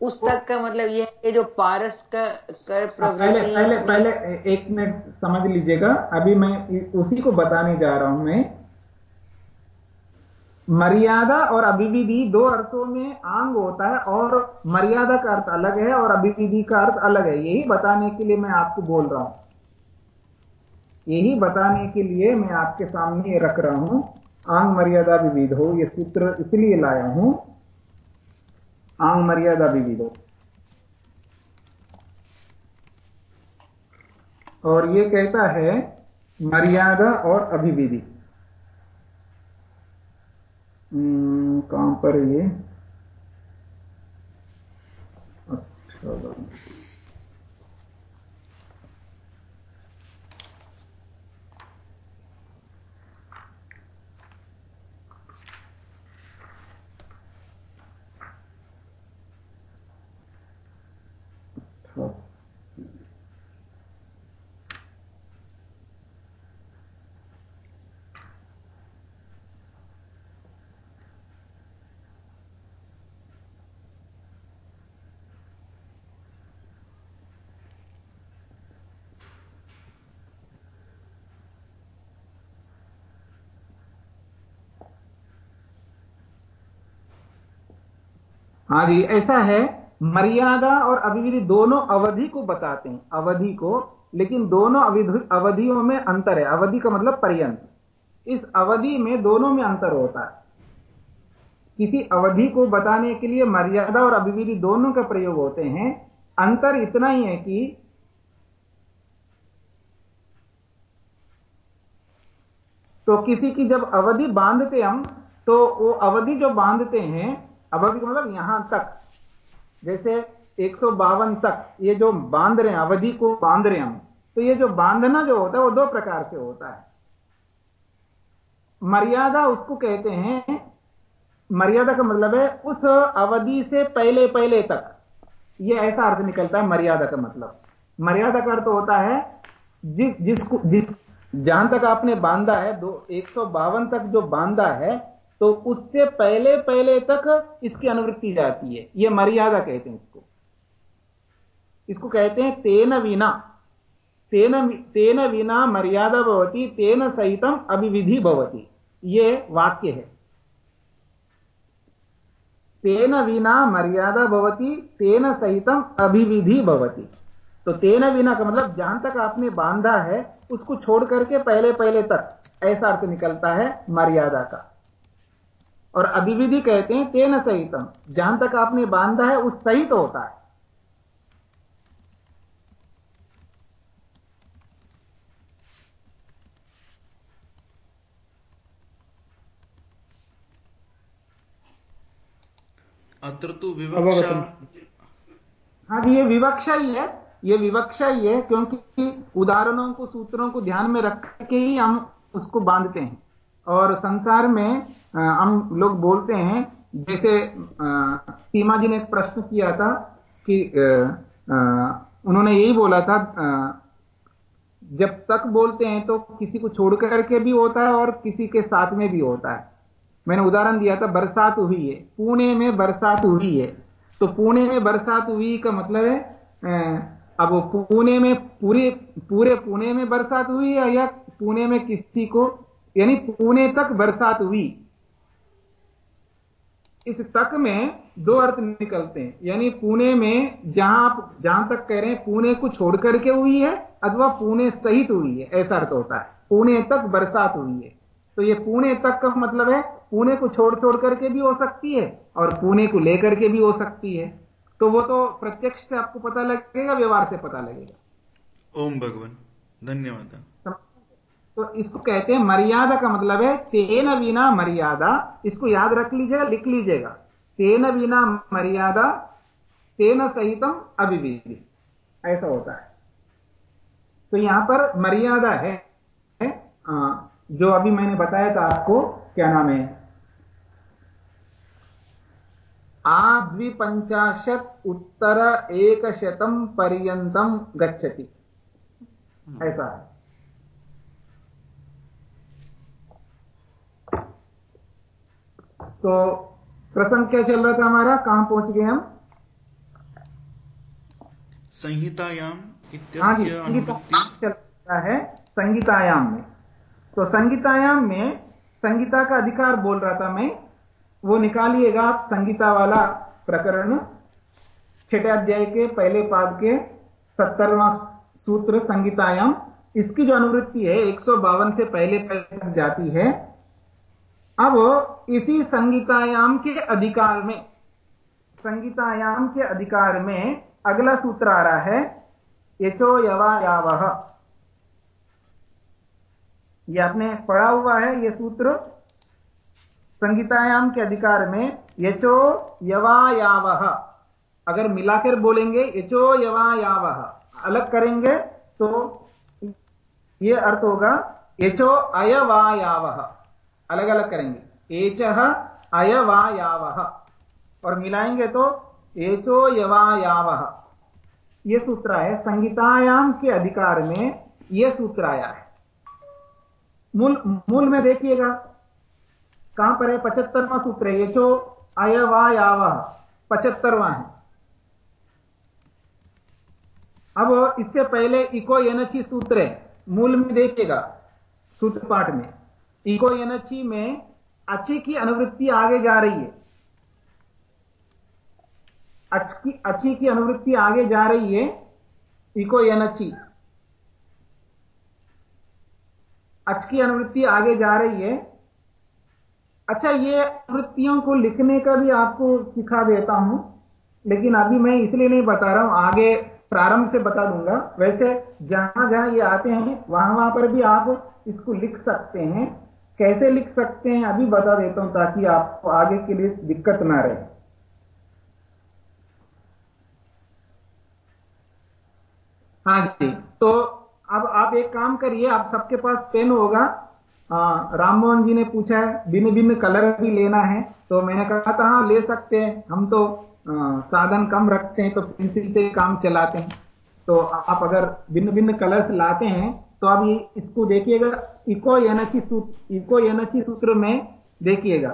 उस तक का मतलब ये है जो पारस का कर हाँ, पहले पहले पहले एक मिनट समझ लीजिएगा। अभी मैं उसी को बताने जा रहा हूँ मैं। मर्यादा और अभिविधि दो अर्थों में आंग होता है और मर्यादा का अर्थ अलग है और अभिविधि का अर्थ अलग है। यही बताने के लिए मैं आपको बोल रहा हूँ। यही बताने के लिए मैं आपके सामने रख रहा हूँ। आंग मर्यादा विविध हो यह सूत्र इसलिए लाया हूँ आंग मर्यादा भी दो। और ये कहता है मर्यादा और अभिविधि। हम्म, कहाँ पर ये? अच्छा हाँ जी, ऐसा है, मर्यादा और अभिविधि दोनों अवधि को बताते हैं, अवधि को, लेकिन दोनों अवधियों में अंतर है, अवधि का मतलब पर्यंत। इस अवधि में दोनों में अंतर होता है। किसी अवधि को बताने के लिए मर्यादा और अभिविधि दोनों का प्रयोग होते हैं। अंतर इतना ही है कि तो किसी की जब अवधि बांधते हम तो वो अवधि जो बांधते हैं अवधि का मतलब यहाँ तक, जैसे एक सौ बावन तक, ये जो बाँध रहे हैं, अवधि को बाँध रहे हम तो ये जो बांधना जो होता है, वो दो प्रकार से होता है। मर्यादा उसको कहते हैं, मर्यादा का मतलब है उस अवधि से पहले पहले तक। ये ऐसा अर्थ निकलता है, मर्यादा का मतलब। मर्यादा का अर्थ होता है, जिस, जिसको, जिस, जहाँ तक आपने बांधा है, दो, एक तक जो बांधा है तो उससे पहले पहले तक इसकी अनुवृत्ति जाती है। यह मर्यादा कहते हैं इसको। इसको कहते हैं तेन विना। तेन तेन विना मर्यादा भवती, तेन सहितम अभिविधि भवती। ये वाक्य है। तेन विना मर्यादा भवती, तेन सहितम अभिविधि भवती। तो तेन विना का मतलब जहाँ तक आपने बांधा है, उसको छोड़ करके पहले पहले तक। ऐसा अर्थ निकलता है मर्यादा का। और अभिविधि कहते हैं तेन सहितम। जहाँ तक आपने बांधा है उस सहित होता है। अत्र तो विवक्षा। हाँ जी ये विवक्षा ही है। ये विवक्षा ही है क्योंकि उदाहरणों को सूत्रों को ध्यान में रख के ही हम उसको बांधते हैं। और संसार में हम लोग बोलते हैं, जैसे सीमा जी ने एक प्रश्न किया था कि उन्होंने यही बोला था जब तक बोलते हैं तो किसी को छोड़ करके भी होता है और किसी के साथ में भी होता है। मैंने उदाहरण दिया था, बरसात हुई है। पुणे में बरसात हुई है। तो पुणे में बरसात हुई का मतलब है अब पुणे में, पूरे पूरे पुणे में बरसात हुई है या पुणे में किसी को, यानी पुणे तक बरसात हुई। इस तक में दो अर्थ निकलते हैं। यानी पुणे में जहाँ आप, जहाँ तक कह रहे हैं, पुणे को छोड़ करके हुई है, अथवा पुणे सहित हुई है, ऐसा अर्थ होता है। पुणे तक बरसात हुई है। तो ये पुणे तक का मतलब है, पुणे को छोड़ छोड़ करके भी हो सकती है, और पुणे को लेकर के भी हो सकती है। तो वो तो प्रत्यक्ष से आपको पता लगेगा, व्यवहार से पता लगेगा। ओम भगवान। धन्यवाद। तो इसको कहते हैं मर्यादा का मतलब है तेन बिना मर्यादा। इसको याद रख लीजिएगा लिख लीजिएगा। तेन बिना मर्यादा तेन सहितम अभिविधि। ऐसा होता है। तो यहाँ पर मर्यादा है, है आ, जो अभी मैंने बताया था आपको क्या नाम है? आद्विपंचाशत उत्तर एक शतम पर्यंतम गच्छति ऐसा है। तो प्रसंग क्या चल रहा था हमारा? कहाँ पहुँच गए हम? संहितायाम हाँ जी चल रहा है संगीतायाम में। तो संगीतायाम में संगीता का अधिकार बोल रहा था मैं। वो निकालिएगा आप संगीता वाला प्रकरण छठे अध्याय के पहले पाद के सत्तरवा सूत्र संगीतायाम। इसकी जो अनुवृत्ति है एक सौ बावन से पहले पहले तक जाती है। अब इसी संगीतायाम के अधिकार में, संगीतायाम के अधिकार में अगला सूत्र आ रहा है, यचो यवा यावह ये आपने पढ़ा हुआ है ये सूत्र। संगीतायाम के अधिकार में यचो यवायावह अगर मिलाकर बोलेंगे यचो यवायावह अलग करेंगे तो ये अर्थ होगा यचो अयवायावह अलग अलग करेंगे। एच अयवायावह और मिलाएँगे तो एचो यवायावह ये सूत्र है संगीतायाम के अधिकार में यह सूत्र आया है। मूल मूल में देखिएगा, कहाँ पर है? पचहत्तरवा सूत्र है ये जो अयवायाव। पचहत्तरवा है। अब इससे पहले इको एनची सूत्र है, मूल में देखिएगा सूत्र पाठ में। इको एनची में अच्छी की अनुवृत्ति आगे जा रही है। अच्छी की अनुवृत्ति आगे जा रही है इको एनची अच की अनुवृत्ति आगे जा रही है। अच्छा ये अनुवृत्तियों को लिखने का भी आपको सिखा देता हूँ, लेकिन अभी मैं इसलिए नहीं बता रहा हूँ, आगे प्रारंभ से बता दूँगा। वैसे जहाँ जहाँ ये आते हैं, वहाँ वहाँ पर भी आप इसको लिख सकते हैं। कैसे लिख सकते हैं अभी बता देता हूँ ताकि आपको आगे के लिए दिक्कत ना रहे। हाँ जी तो अब आप एक काम करिए आप सबके पास पेन होगा। राम मोहन जी ने पूछा है भिन्न भिन्न कलर भी लेना है तो मैंने कहा था हाँ ले सकते हैं। हम तो आ, साधन कम रखते हैं तो पेंसिल से काम चलाते हैं। तो आप अगर भिन्न भिन्न कलर्स लाते हैं तो अब इसको देखिएगा, इको एनची सूत्र, इको एनची सूत्र में देखिएगा।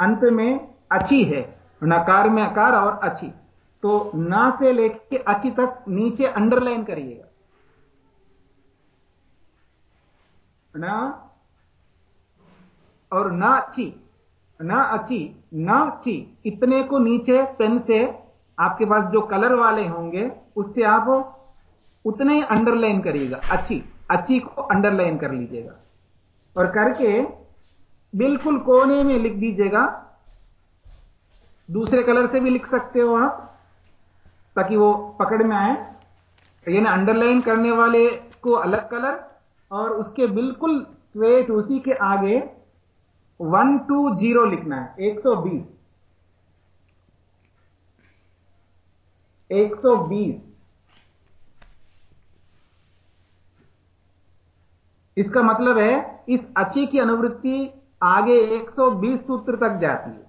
अंत में अच्छी है, नकार में अकार और अच्छी तो ना से लेके अच्छी तक नीचे अंडरलाइन करिएगा। ना और ना अच्छी ना अच्छी ना अच्छी इतने को नीचे पेन से आपके पास जो कलर वाले होंगे, उससे आप उतने ही अंडरलाइन करिएगा अच्छी अच्छी को अंडरलाइन कर लीजिएगा। और करके बिल्कुल कोने में लिख दीजिएगा। दूसरे कलर से भी लिख सकते हो आप, ताकि वो पकड़ में आए। यानी अंडरलाइन करने वाले को अलग कलर और उसके बिल्कुल स्ट्रेट उसी के आगे वन टू ज़ीरो लिखना है। 120 120 इसका मतलब है इस अच्छी की अनुवृत्ति आगे 120 सूत्र तक जाती है।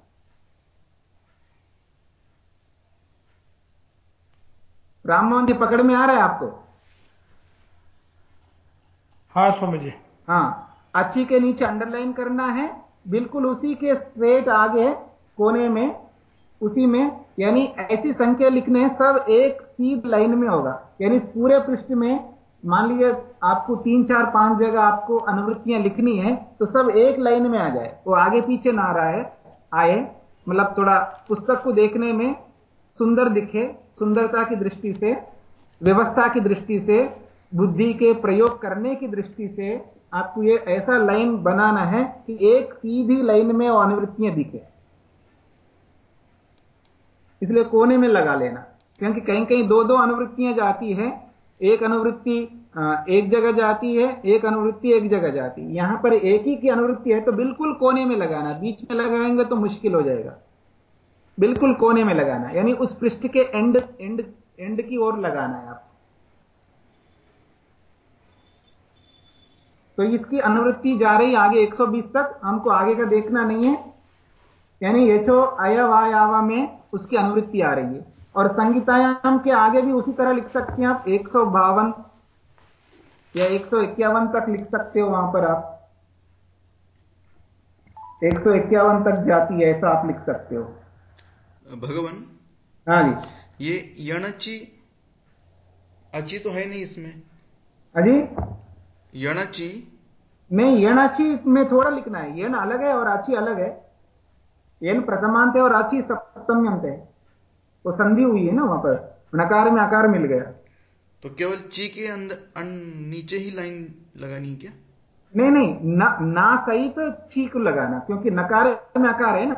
राममोहन जी पकड़ में आ रहा है आपको? हाँ जी। हाँ अच्छी के नीचे अंडरलाइन करना है बिल्कुल उसी के स्ट्रेट आगे कोने में उसी में यानी ऐसी संख्या लिखने सब एक सीध लाइन में होगा यानी पूरे पृष्ठ में मान लीजिए आपको तीन, चार, पाँच जगह आपको अनुवृत्तियाँ लिखनी है तो सब एक लाइन में आ जाए। वो आगे पीछे ना रहा है, आए मतलब थोड़ा पुस्तक को देखने में सुंदर दिखे, सुंदरता की दृष्टि से, व्यवस्था की दृष्टि से, बुद्धि के प्रयोग करने की दृष्टि से आपको ये ऐसा लाइन बनाना है कि एक सीधी लाइन में वो अनुवृत्तियाँ दिखे। इसलिए कोने में लगा लेना, क्योंकि कहीं कहीं दो दो अनुवृत्तियाँ जाती है एक अनुवृत्ति एक जगह जाती है, एक अनुवृत्ति एक जगह जाती है। यहाँ पर एक ही की अनुवृत्ति है तो बिल्कुल कोने में लगाना, बीच में लगाएँगे तो मुश्किल हो जाएगा। बिल्कुल कोने में लगाना, यानी उस पृष्ठ के एंड एंड एंड की ओर लगाना है आपको तो इसकी अनुवृत्ति जा रही आगे 120 तक, हमको आगे का देखना नहीं है। यानी यचो अयवायावा में उसकी अनुवृत्ति आ रही है। और संगीतायाम के आगे भी उसी तरह लिख सकते हैं आप एक सौ बावन या एक सौ इक्यावन तक लिख सकते हो वहाँ पर आप। एक सौ इक्यावन तक जाती है ऐसा आप लिख सकते हो। भगवान हाँ जी। ये यणची अची तो है नहीं इसमें। अजी यणची। नहीं यणाची में थोड़ा लिखना है। यण अलग है और आची अलग है। यन प्रथमांत है और आची सप्तम्यंत है। वो संधि हुई है ना वहाँ पर? नकार में आकार मिल गया। तो केवल ची के अंदर नीचे ही लाइन लगानी है क्या? नहीं नहीं ना, ना सहित तो ची को लगाना क्योंकि नकार में आकार है ना।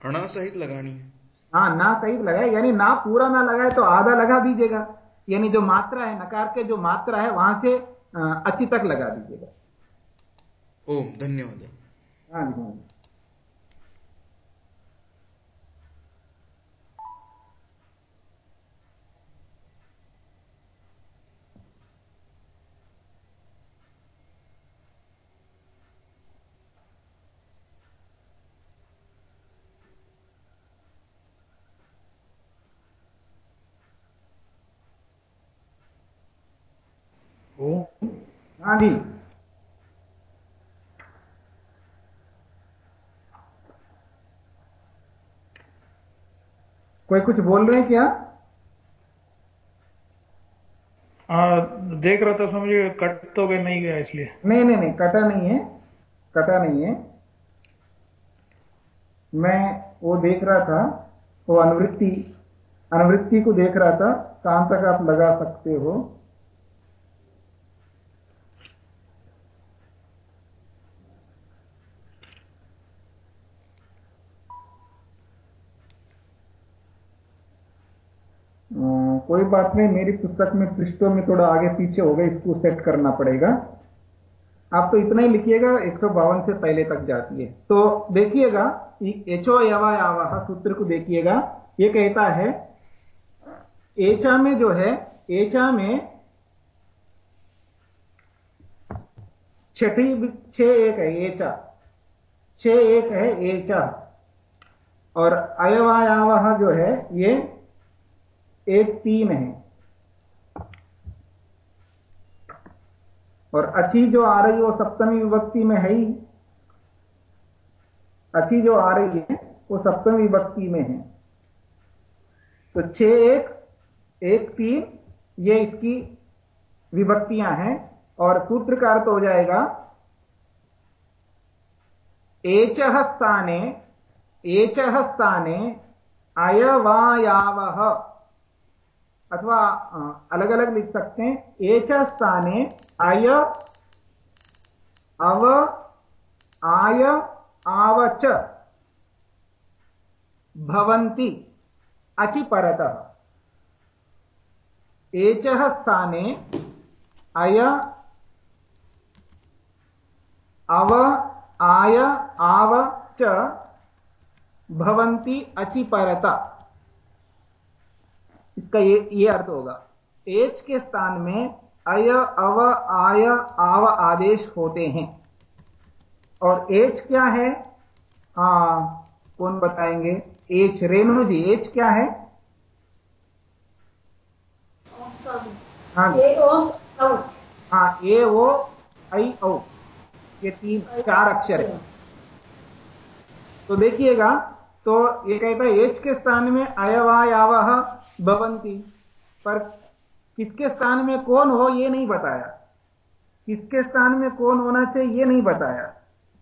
अणा सहित लगानी है। हाँ ना सहित लगाए यानी ना पूरा ना लगाए तो आधा लगा दीजिएगा। यानी जो मात्रा है नकार के जो मात्रा है वहाँ से अच्छी तक लगा दीजिएगा। ओम धन्यवाद। हाँ जी हाँ जी। कोई कुछ बोल रहे हैं क्या? आ, देख रहा था समझिए कट तो गए नहीं गया इसलिए। नहीं नहीं नहीं कटा नहीं है कटा नहीं है। मैं वो देख रहा था वो अनुवृत्ति अनुवृत्ति को देख रहा था कहाँ तक आप लगा सकते हो? कोई बात नहीं, मेरी पुस्तक में, पृष्ठों में थोड़ा आगे पीछे हो गए, इसको सेट करना पड़ेगा। आप तो इतना ही लिखिएगा, एक सौ बावन से पहले तक जाती है। तो देखिएगा एचो यवा यावा सूत्र को देखिएगा। ये कहता है, एचा में जो है, एचा में छठी छ एक है, एचा। छ एक है, एचा। और अयवायावह जो है, ये एक तीन है। और अच्छी जो आ रही है, वो सप्तमी विभक्ति में है ही। अच्छी जो आ रही है, वो सप्तमी विभक्ति में है। तो छ एक एक तीन ये इसकी विभक्तियाँ हैं, और सूत्र का अर्थ हो जाएगा एच स्थाने एच स्थाने, अयवायावह। अथवा अलग अलग लिख सकते हैं। एच स्थाने अय अव, आय, आवच, भवन्ति, अचिपरतः। एच स्थाने अय अव, आय, आव, च, भवन्ति, अचिपरता। इसका ये ये अर्थ होगा। एच के स्थान में अय अव आय आव आदेश होते हैं। और एच क्या है? आ, कौन बताएँगे? एच रेणु जी एच क्या है? हाँ हाँ ए ओ आई ओ ये तीन चार अक्षर है। तो देखिएगा तो ये कहता है एच के स्थान में अयवायावह भवंती। पर किसके स्थान में कौन हो ये नहीं बताया। किसके स्थान में कौन होना चाहिए ये नहीं बताया।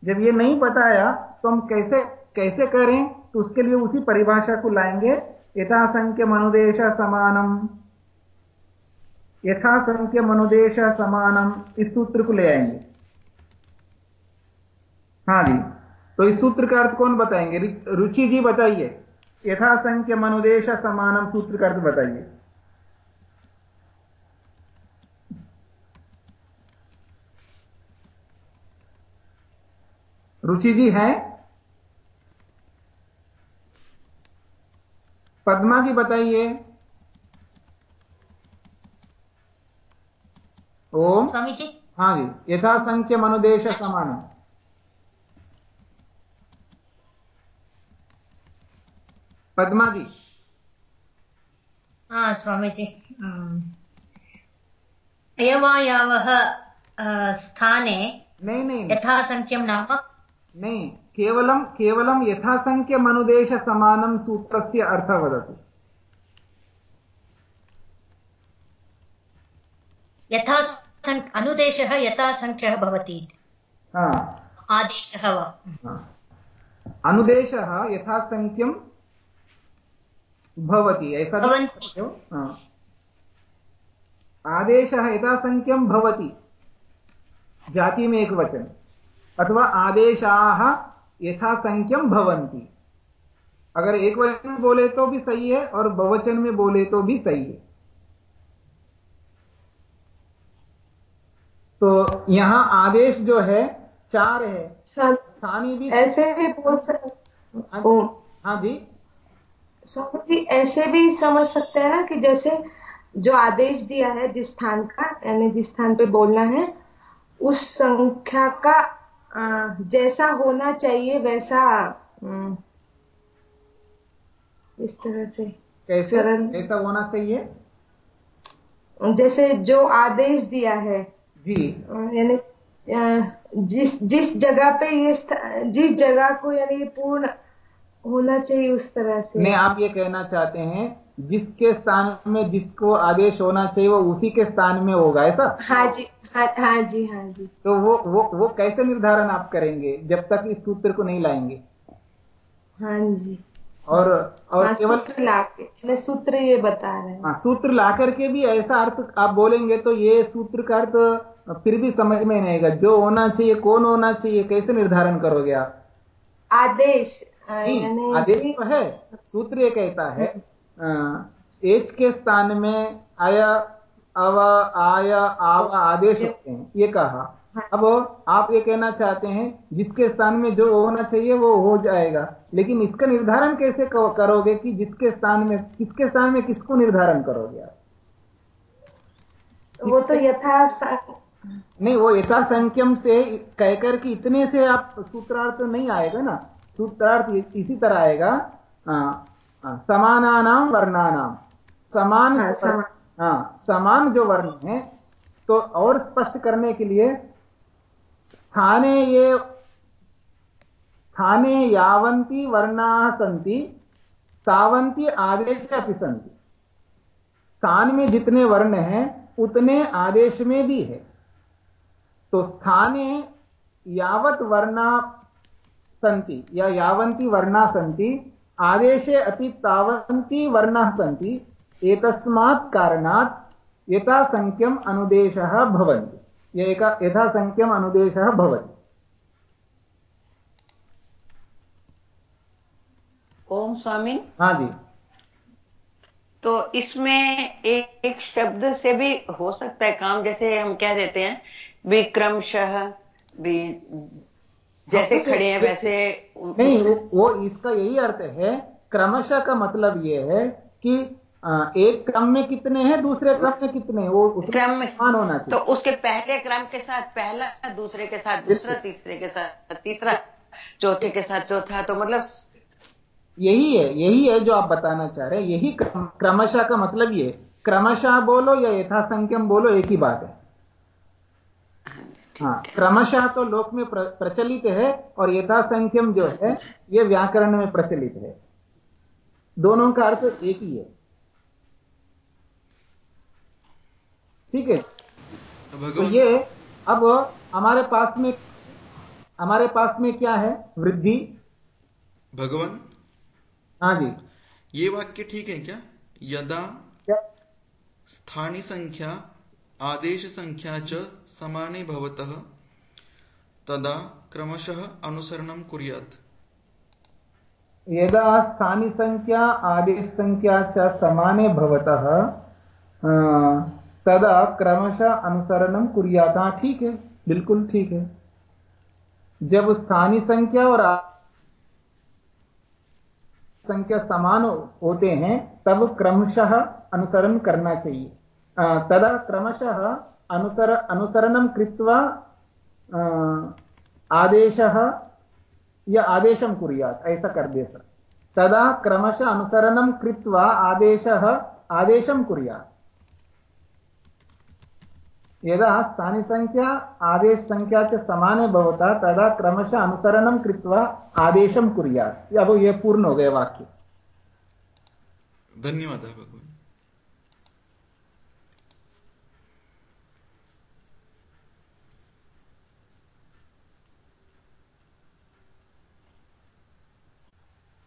जब ये नहीं बताया तो हम कैसे कैसे करें तो उसके लिए उसी परिभाषा को लाएँगे। यथासंख्य मनुदेश समानम। यथासंख्य मनुदेश समानम, इस सूत्र को ले आएँगे। हाँ जी तो इस सूत्र का अर्थ कौन बताएँगे? रुचि जी बताइए। यथासंख्य मनुदेश समानम सूत्र का अर्थ बताइए। रुचि जी है? पद्मा जी बताइए। ओम। स्वामी जी हाँ जी। यथासंख्य मनुदेश समान पद्मा जी हाँ स्वामी जी अयवायावः स्थाने नहीं नहीं। यथासंख्यम नाम? नहीं केवलं केवलं यथासंख्य मनुदेश समानं सूत्रस्य अर्थः वदतु। यथा अनुदेशः यथा सङ्ख्यः भवति आदेशः वा? अनुदेशः यथासङ्ख्यं भवति ऐसा आदेशः यथासङ्ख्यं भवति। जाति में एक वचन अथवा आदेशाः यथासंख्यम भवंती अगर एक वचन में बोले तो भी सही है और बहुवचन में बोले तो भी सही है। तो यहाँ आदेश जो है चार है। स्थानीय भी ऐसे भी बोल सकते हाँ, हाँ जी। स्वामी जी ऐसे भी समझ सकते हैं ना कि जैसे जो आदेश दिया है जिस स्थान का यानी जिस स्थान पे बोलना है उस संख्या का जैसा होना चाहिए वैसा इस तरह से कैसे कैसा होना चाहिए? जैसे जो आदेश दिया है जी। यानी जिस जिस जगह पे ये जिस जगह को यानी पूर्ण होना चाहिए उस तरह से। नहीं आप ये कहना चाहते हैं जिसके स्थान में जिसको आदेश होना चाहिए वो उसी के स्थान में होगा ऐसा? हाँ जी हाँ, हाँ जी हाँ जी। तो वो वो वो कैसे निर्धारण आप करेंगे जब तक इस सूत्र को नहीं लाएँगे? हाँ जी। और और हाँ, केवल सूत्र लाके सूत्र ये बता रहे हैं। हाँ सूत्र ला करके भी ऐसा अर्थ आप बोलेंगे तो ये सूत्र का अर्थ फिर भी समझ में नहीं आएगा। जो होना चाहिए कौन होना चाहिए कैसे निर्धारण करोगे आप? आदेश आदेश तो है सूत्र ये कहता है एच के स्थान में आया अव आय आव आदेश होते हैं ये कहा। अब आप ये कहना चाहते हैं जिसके स्थान में जो होना चाहिए वो हो जाएगा। लेकिन इसका निर्धारण कैसे करोगे कि जिसके स्थान में किसके स्थान में किसको निर्धारण करोगे आप? वो तो यथा नहीं वो यथा संख्यम से कहकर कि इतने से आप सूत्रार्थ तो नहीं आएगा ना। सूत्रार्थ इसी तरह आएगा समानानाम वर्णानाम समान हाँ, समान। हाँ समान जो वर्ण है तो और स्पष्ट करने के लिए स्थाने ये स्थाने यावन्ति वर्णाः सन्ति तावन्ति आदेश अपि सन्ति। स्थान में जितने वर्ण हैं उतने आदेश में भी है। तो स्थाने यावत वर्णा सन्ति या यावन्ति वर्णा सन्ति आदेशे अपि तावन्ति वर्णाः सन्ति एतस्मात् कारणात् यथासङ्ख्यम् अनुदेशः भवन्ति। एक- यथासङ्ख्यम् अनुदेशः भवति। ओम स्वामी। हाँ जी। तो इसमें एक, एक शब्द से भी हो सकता है काम जैसे हम क्या देते हैं विक्रमशः जैसे हाँ, खड़े हैं वैसे नहीं वो, वो इसका यही अर्थ है क्रमशः का मतलब ये है कि एक क्रम में कितने हैं दूसरे क्रम में कितने हैं वो क्रम में समान होना तो उसके पहले क्रम के साथ पहला दूसरे के साथ दूसरा तीसरे के साथ तीसरा चौथे के साथ चौथा तो मतलब यही है यही है जो आप बताना चाह रहे हैं यही क्रम- क्रमशः का मतलब ये। क्रमशः बोलो या यथासंख्यम बोलो एक ही बात है हाँ। क्रमशः तो लोक में प्र, प्रचलित है और यथासंख्यम जो है ये व्याकरण में प्रचलित है। दोनों का अर्थ एक ही है। ठीक है? तो भगवान ये अब हमारे पास में हमारे पास में क्या है? वृद्धि। भगवान? हाँ जी। ये वाक्य ठीक है क्या? यदा क्या? स्थानी संख्या आदेश संख्या च समाने भवतः, तदा क्रमशः अनुसरणं कुर्यात्। यदा स्थानी संख्या आदेश संख्या च समाने भवतः तदा क्रमशः अनुसरणम कुर्यात। हाँ ठीक है, बिल्कुल ठीक है। जब स्थानीय संख्या और संख्या समान होते हैं, तब क्रमशः अनुसरण करना चाहिए। तदा क्रमशः अनुसर, अनुसरणं कृत्वा आदेशः, या आदेशं कुर्यात्, ऐसा कर तदा क्रमशः अनुसरणं कृत्वा आदेशः, आदेशं कुर्यात्। यदा स्थानिसङ्ख्या आदेशसङ्ख्या च समाने भवता, तदा क्रमशः अनुसरणं कृत्वा आदेशं कुर्यात्। अब ये पूर्ण हो गए वाक्य। धन्यवादः भगवान।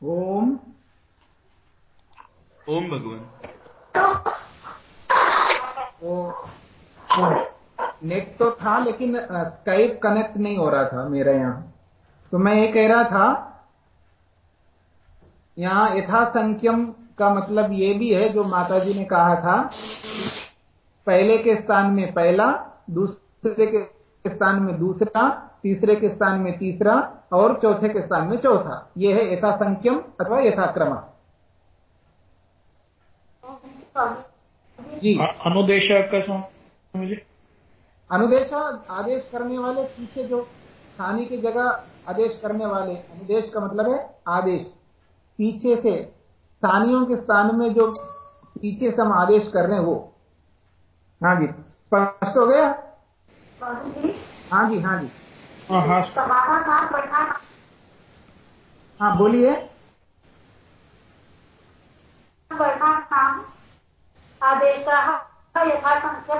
ओम। ओम भगवान। वो नेट तो था लेकिन स्काइप कनेक्ट नहीं हो रहा था मेरा यहाँ। तो मैं ये कह रहा था यहाँ यथासंख्यम का मतलब ये भी है जो माता जी ने कहा था पहले के स्थान में पहला दूसरे के स्थान में दूसरा तीसरे के स्थान में तीसरा और चौथे के स्थान में चौथा। ये है यथासंख्यम अथवा यथाक्रम। जी। अनुदेश का अनुदेश आदेश करने वाले पीछे जो स्थानीय की जगह आदेश करने वाले अनुदेश का मतलब है आदेश। पीछे से स्थानियों के स्थान में जो पीछे से हम आदेश कर रहे हैं वो। हाँ जी। स्पष्ट हो गया? हाँ जी हाँ जी। हाँ हाँ। हाँ बोलिए। आदेश यथा संख्या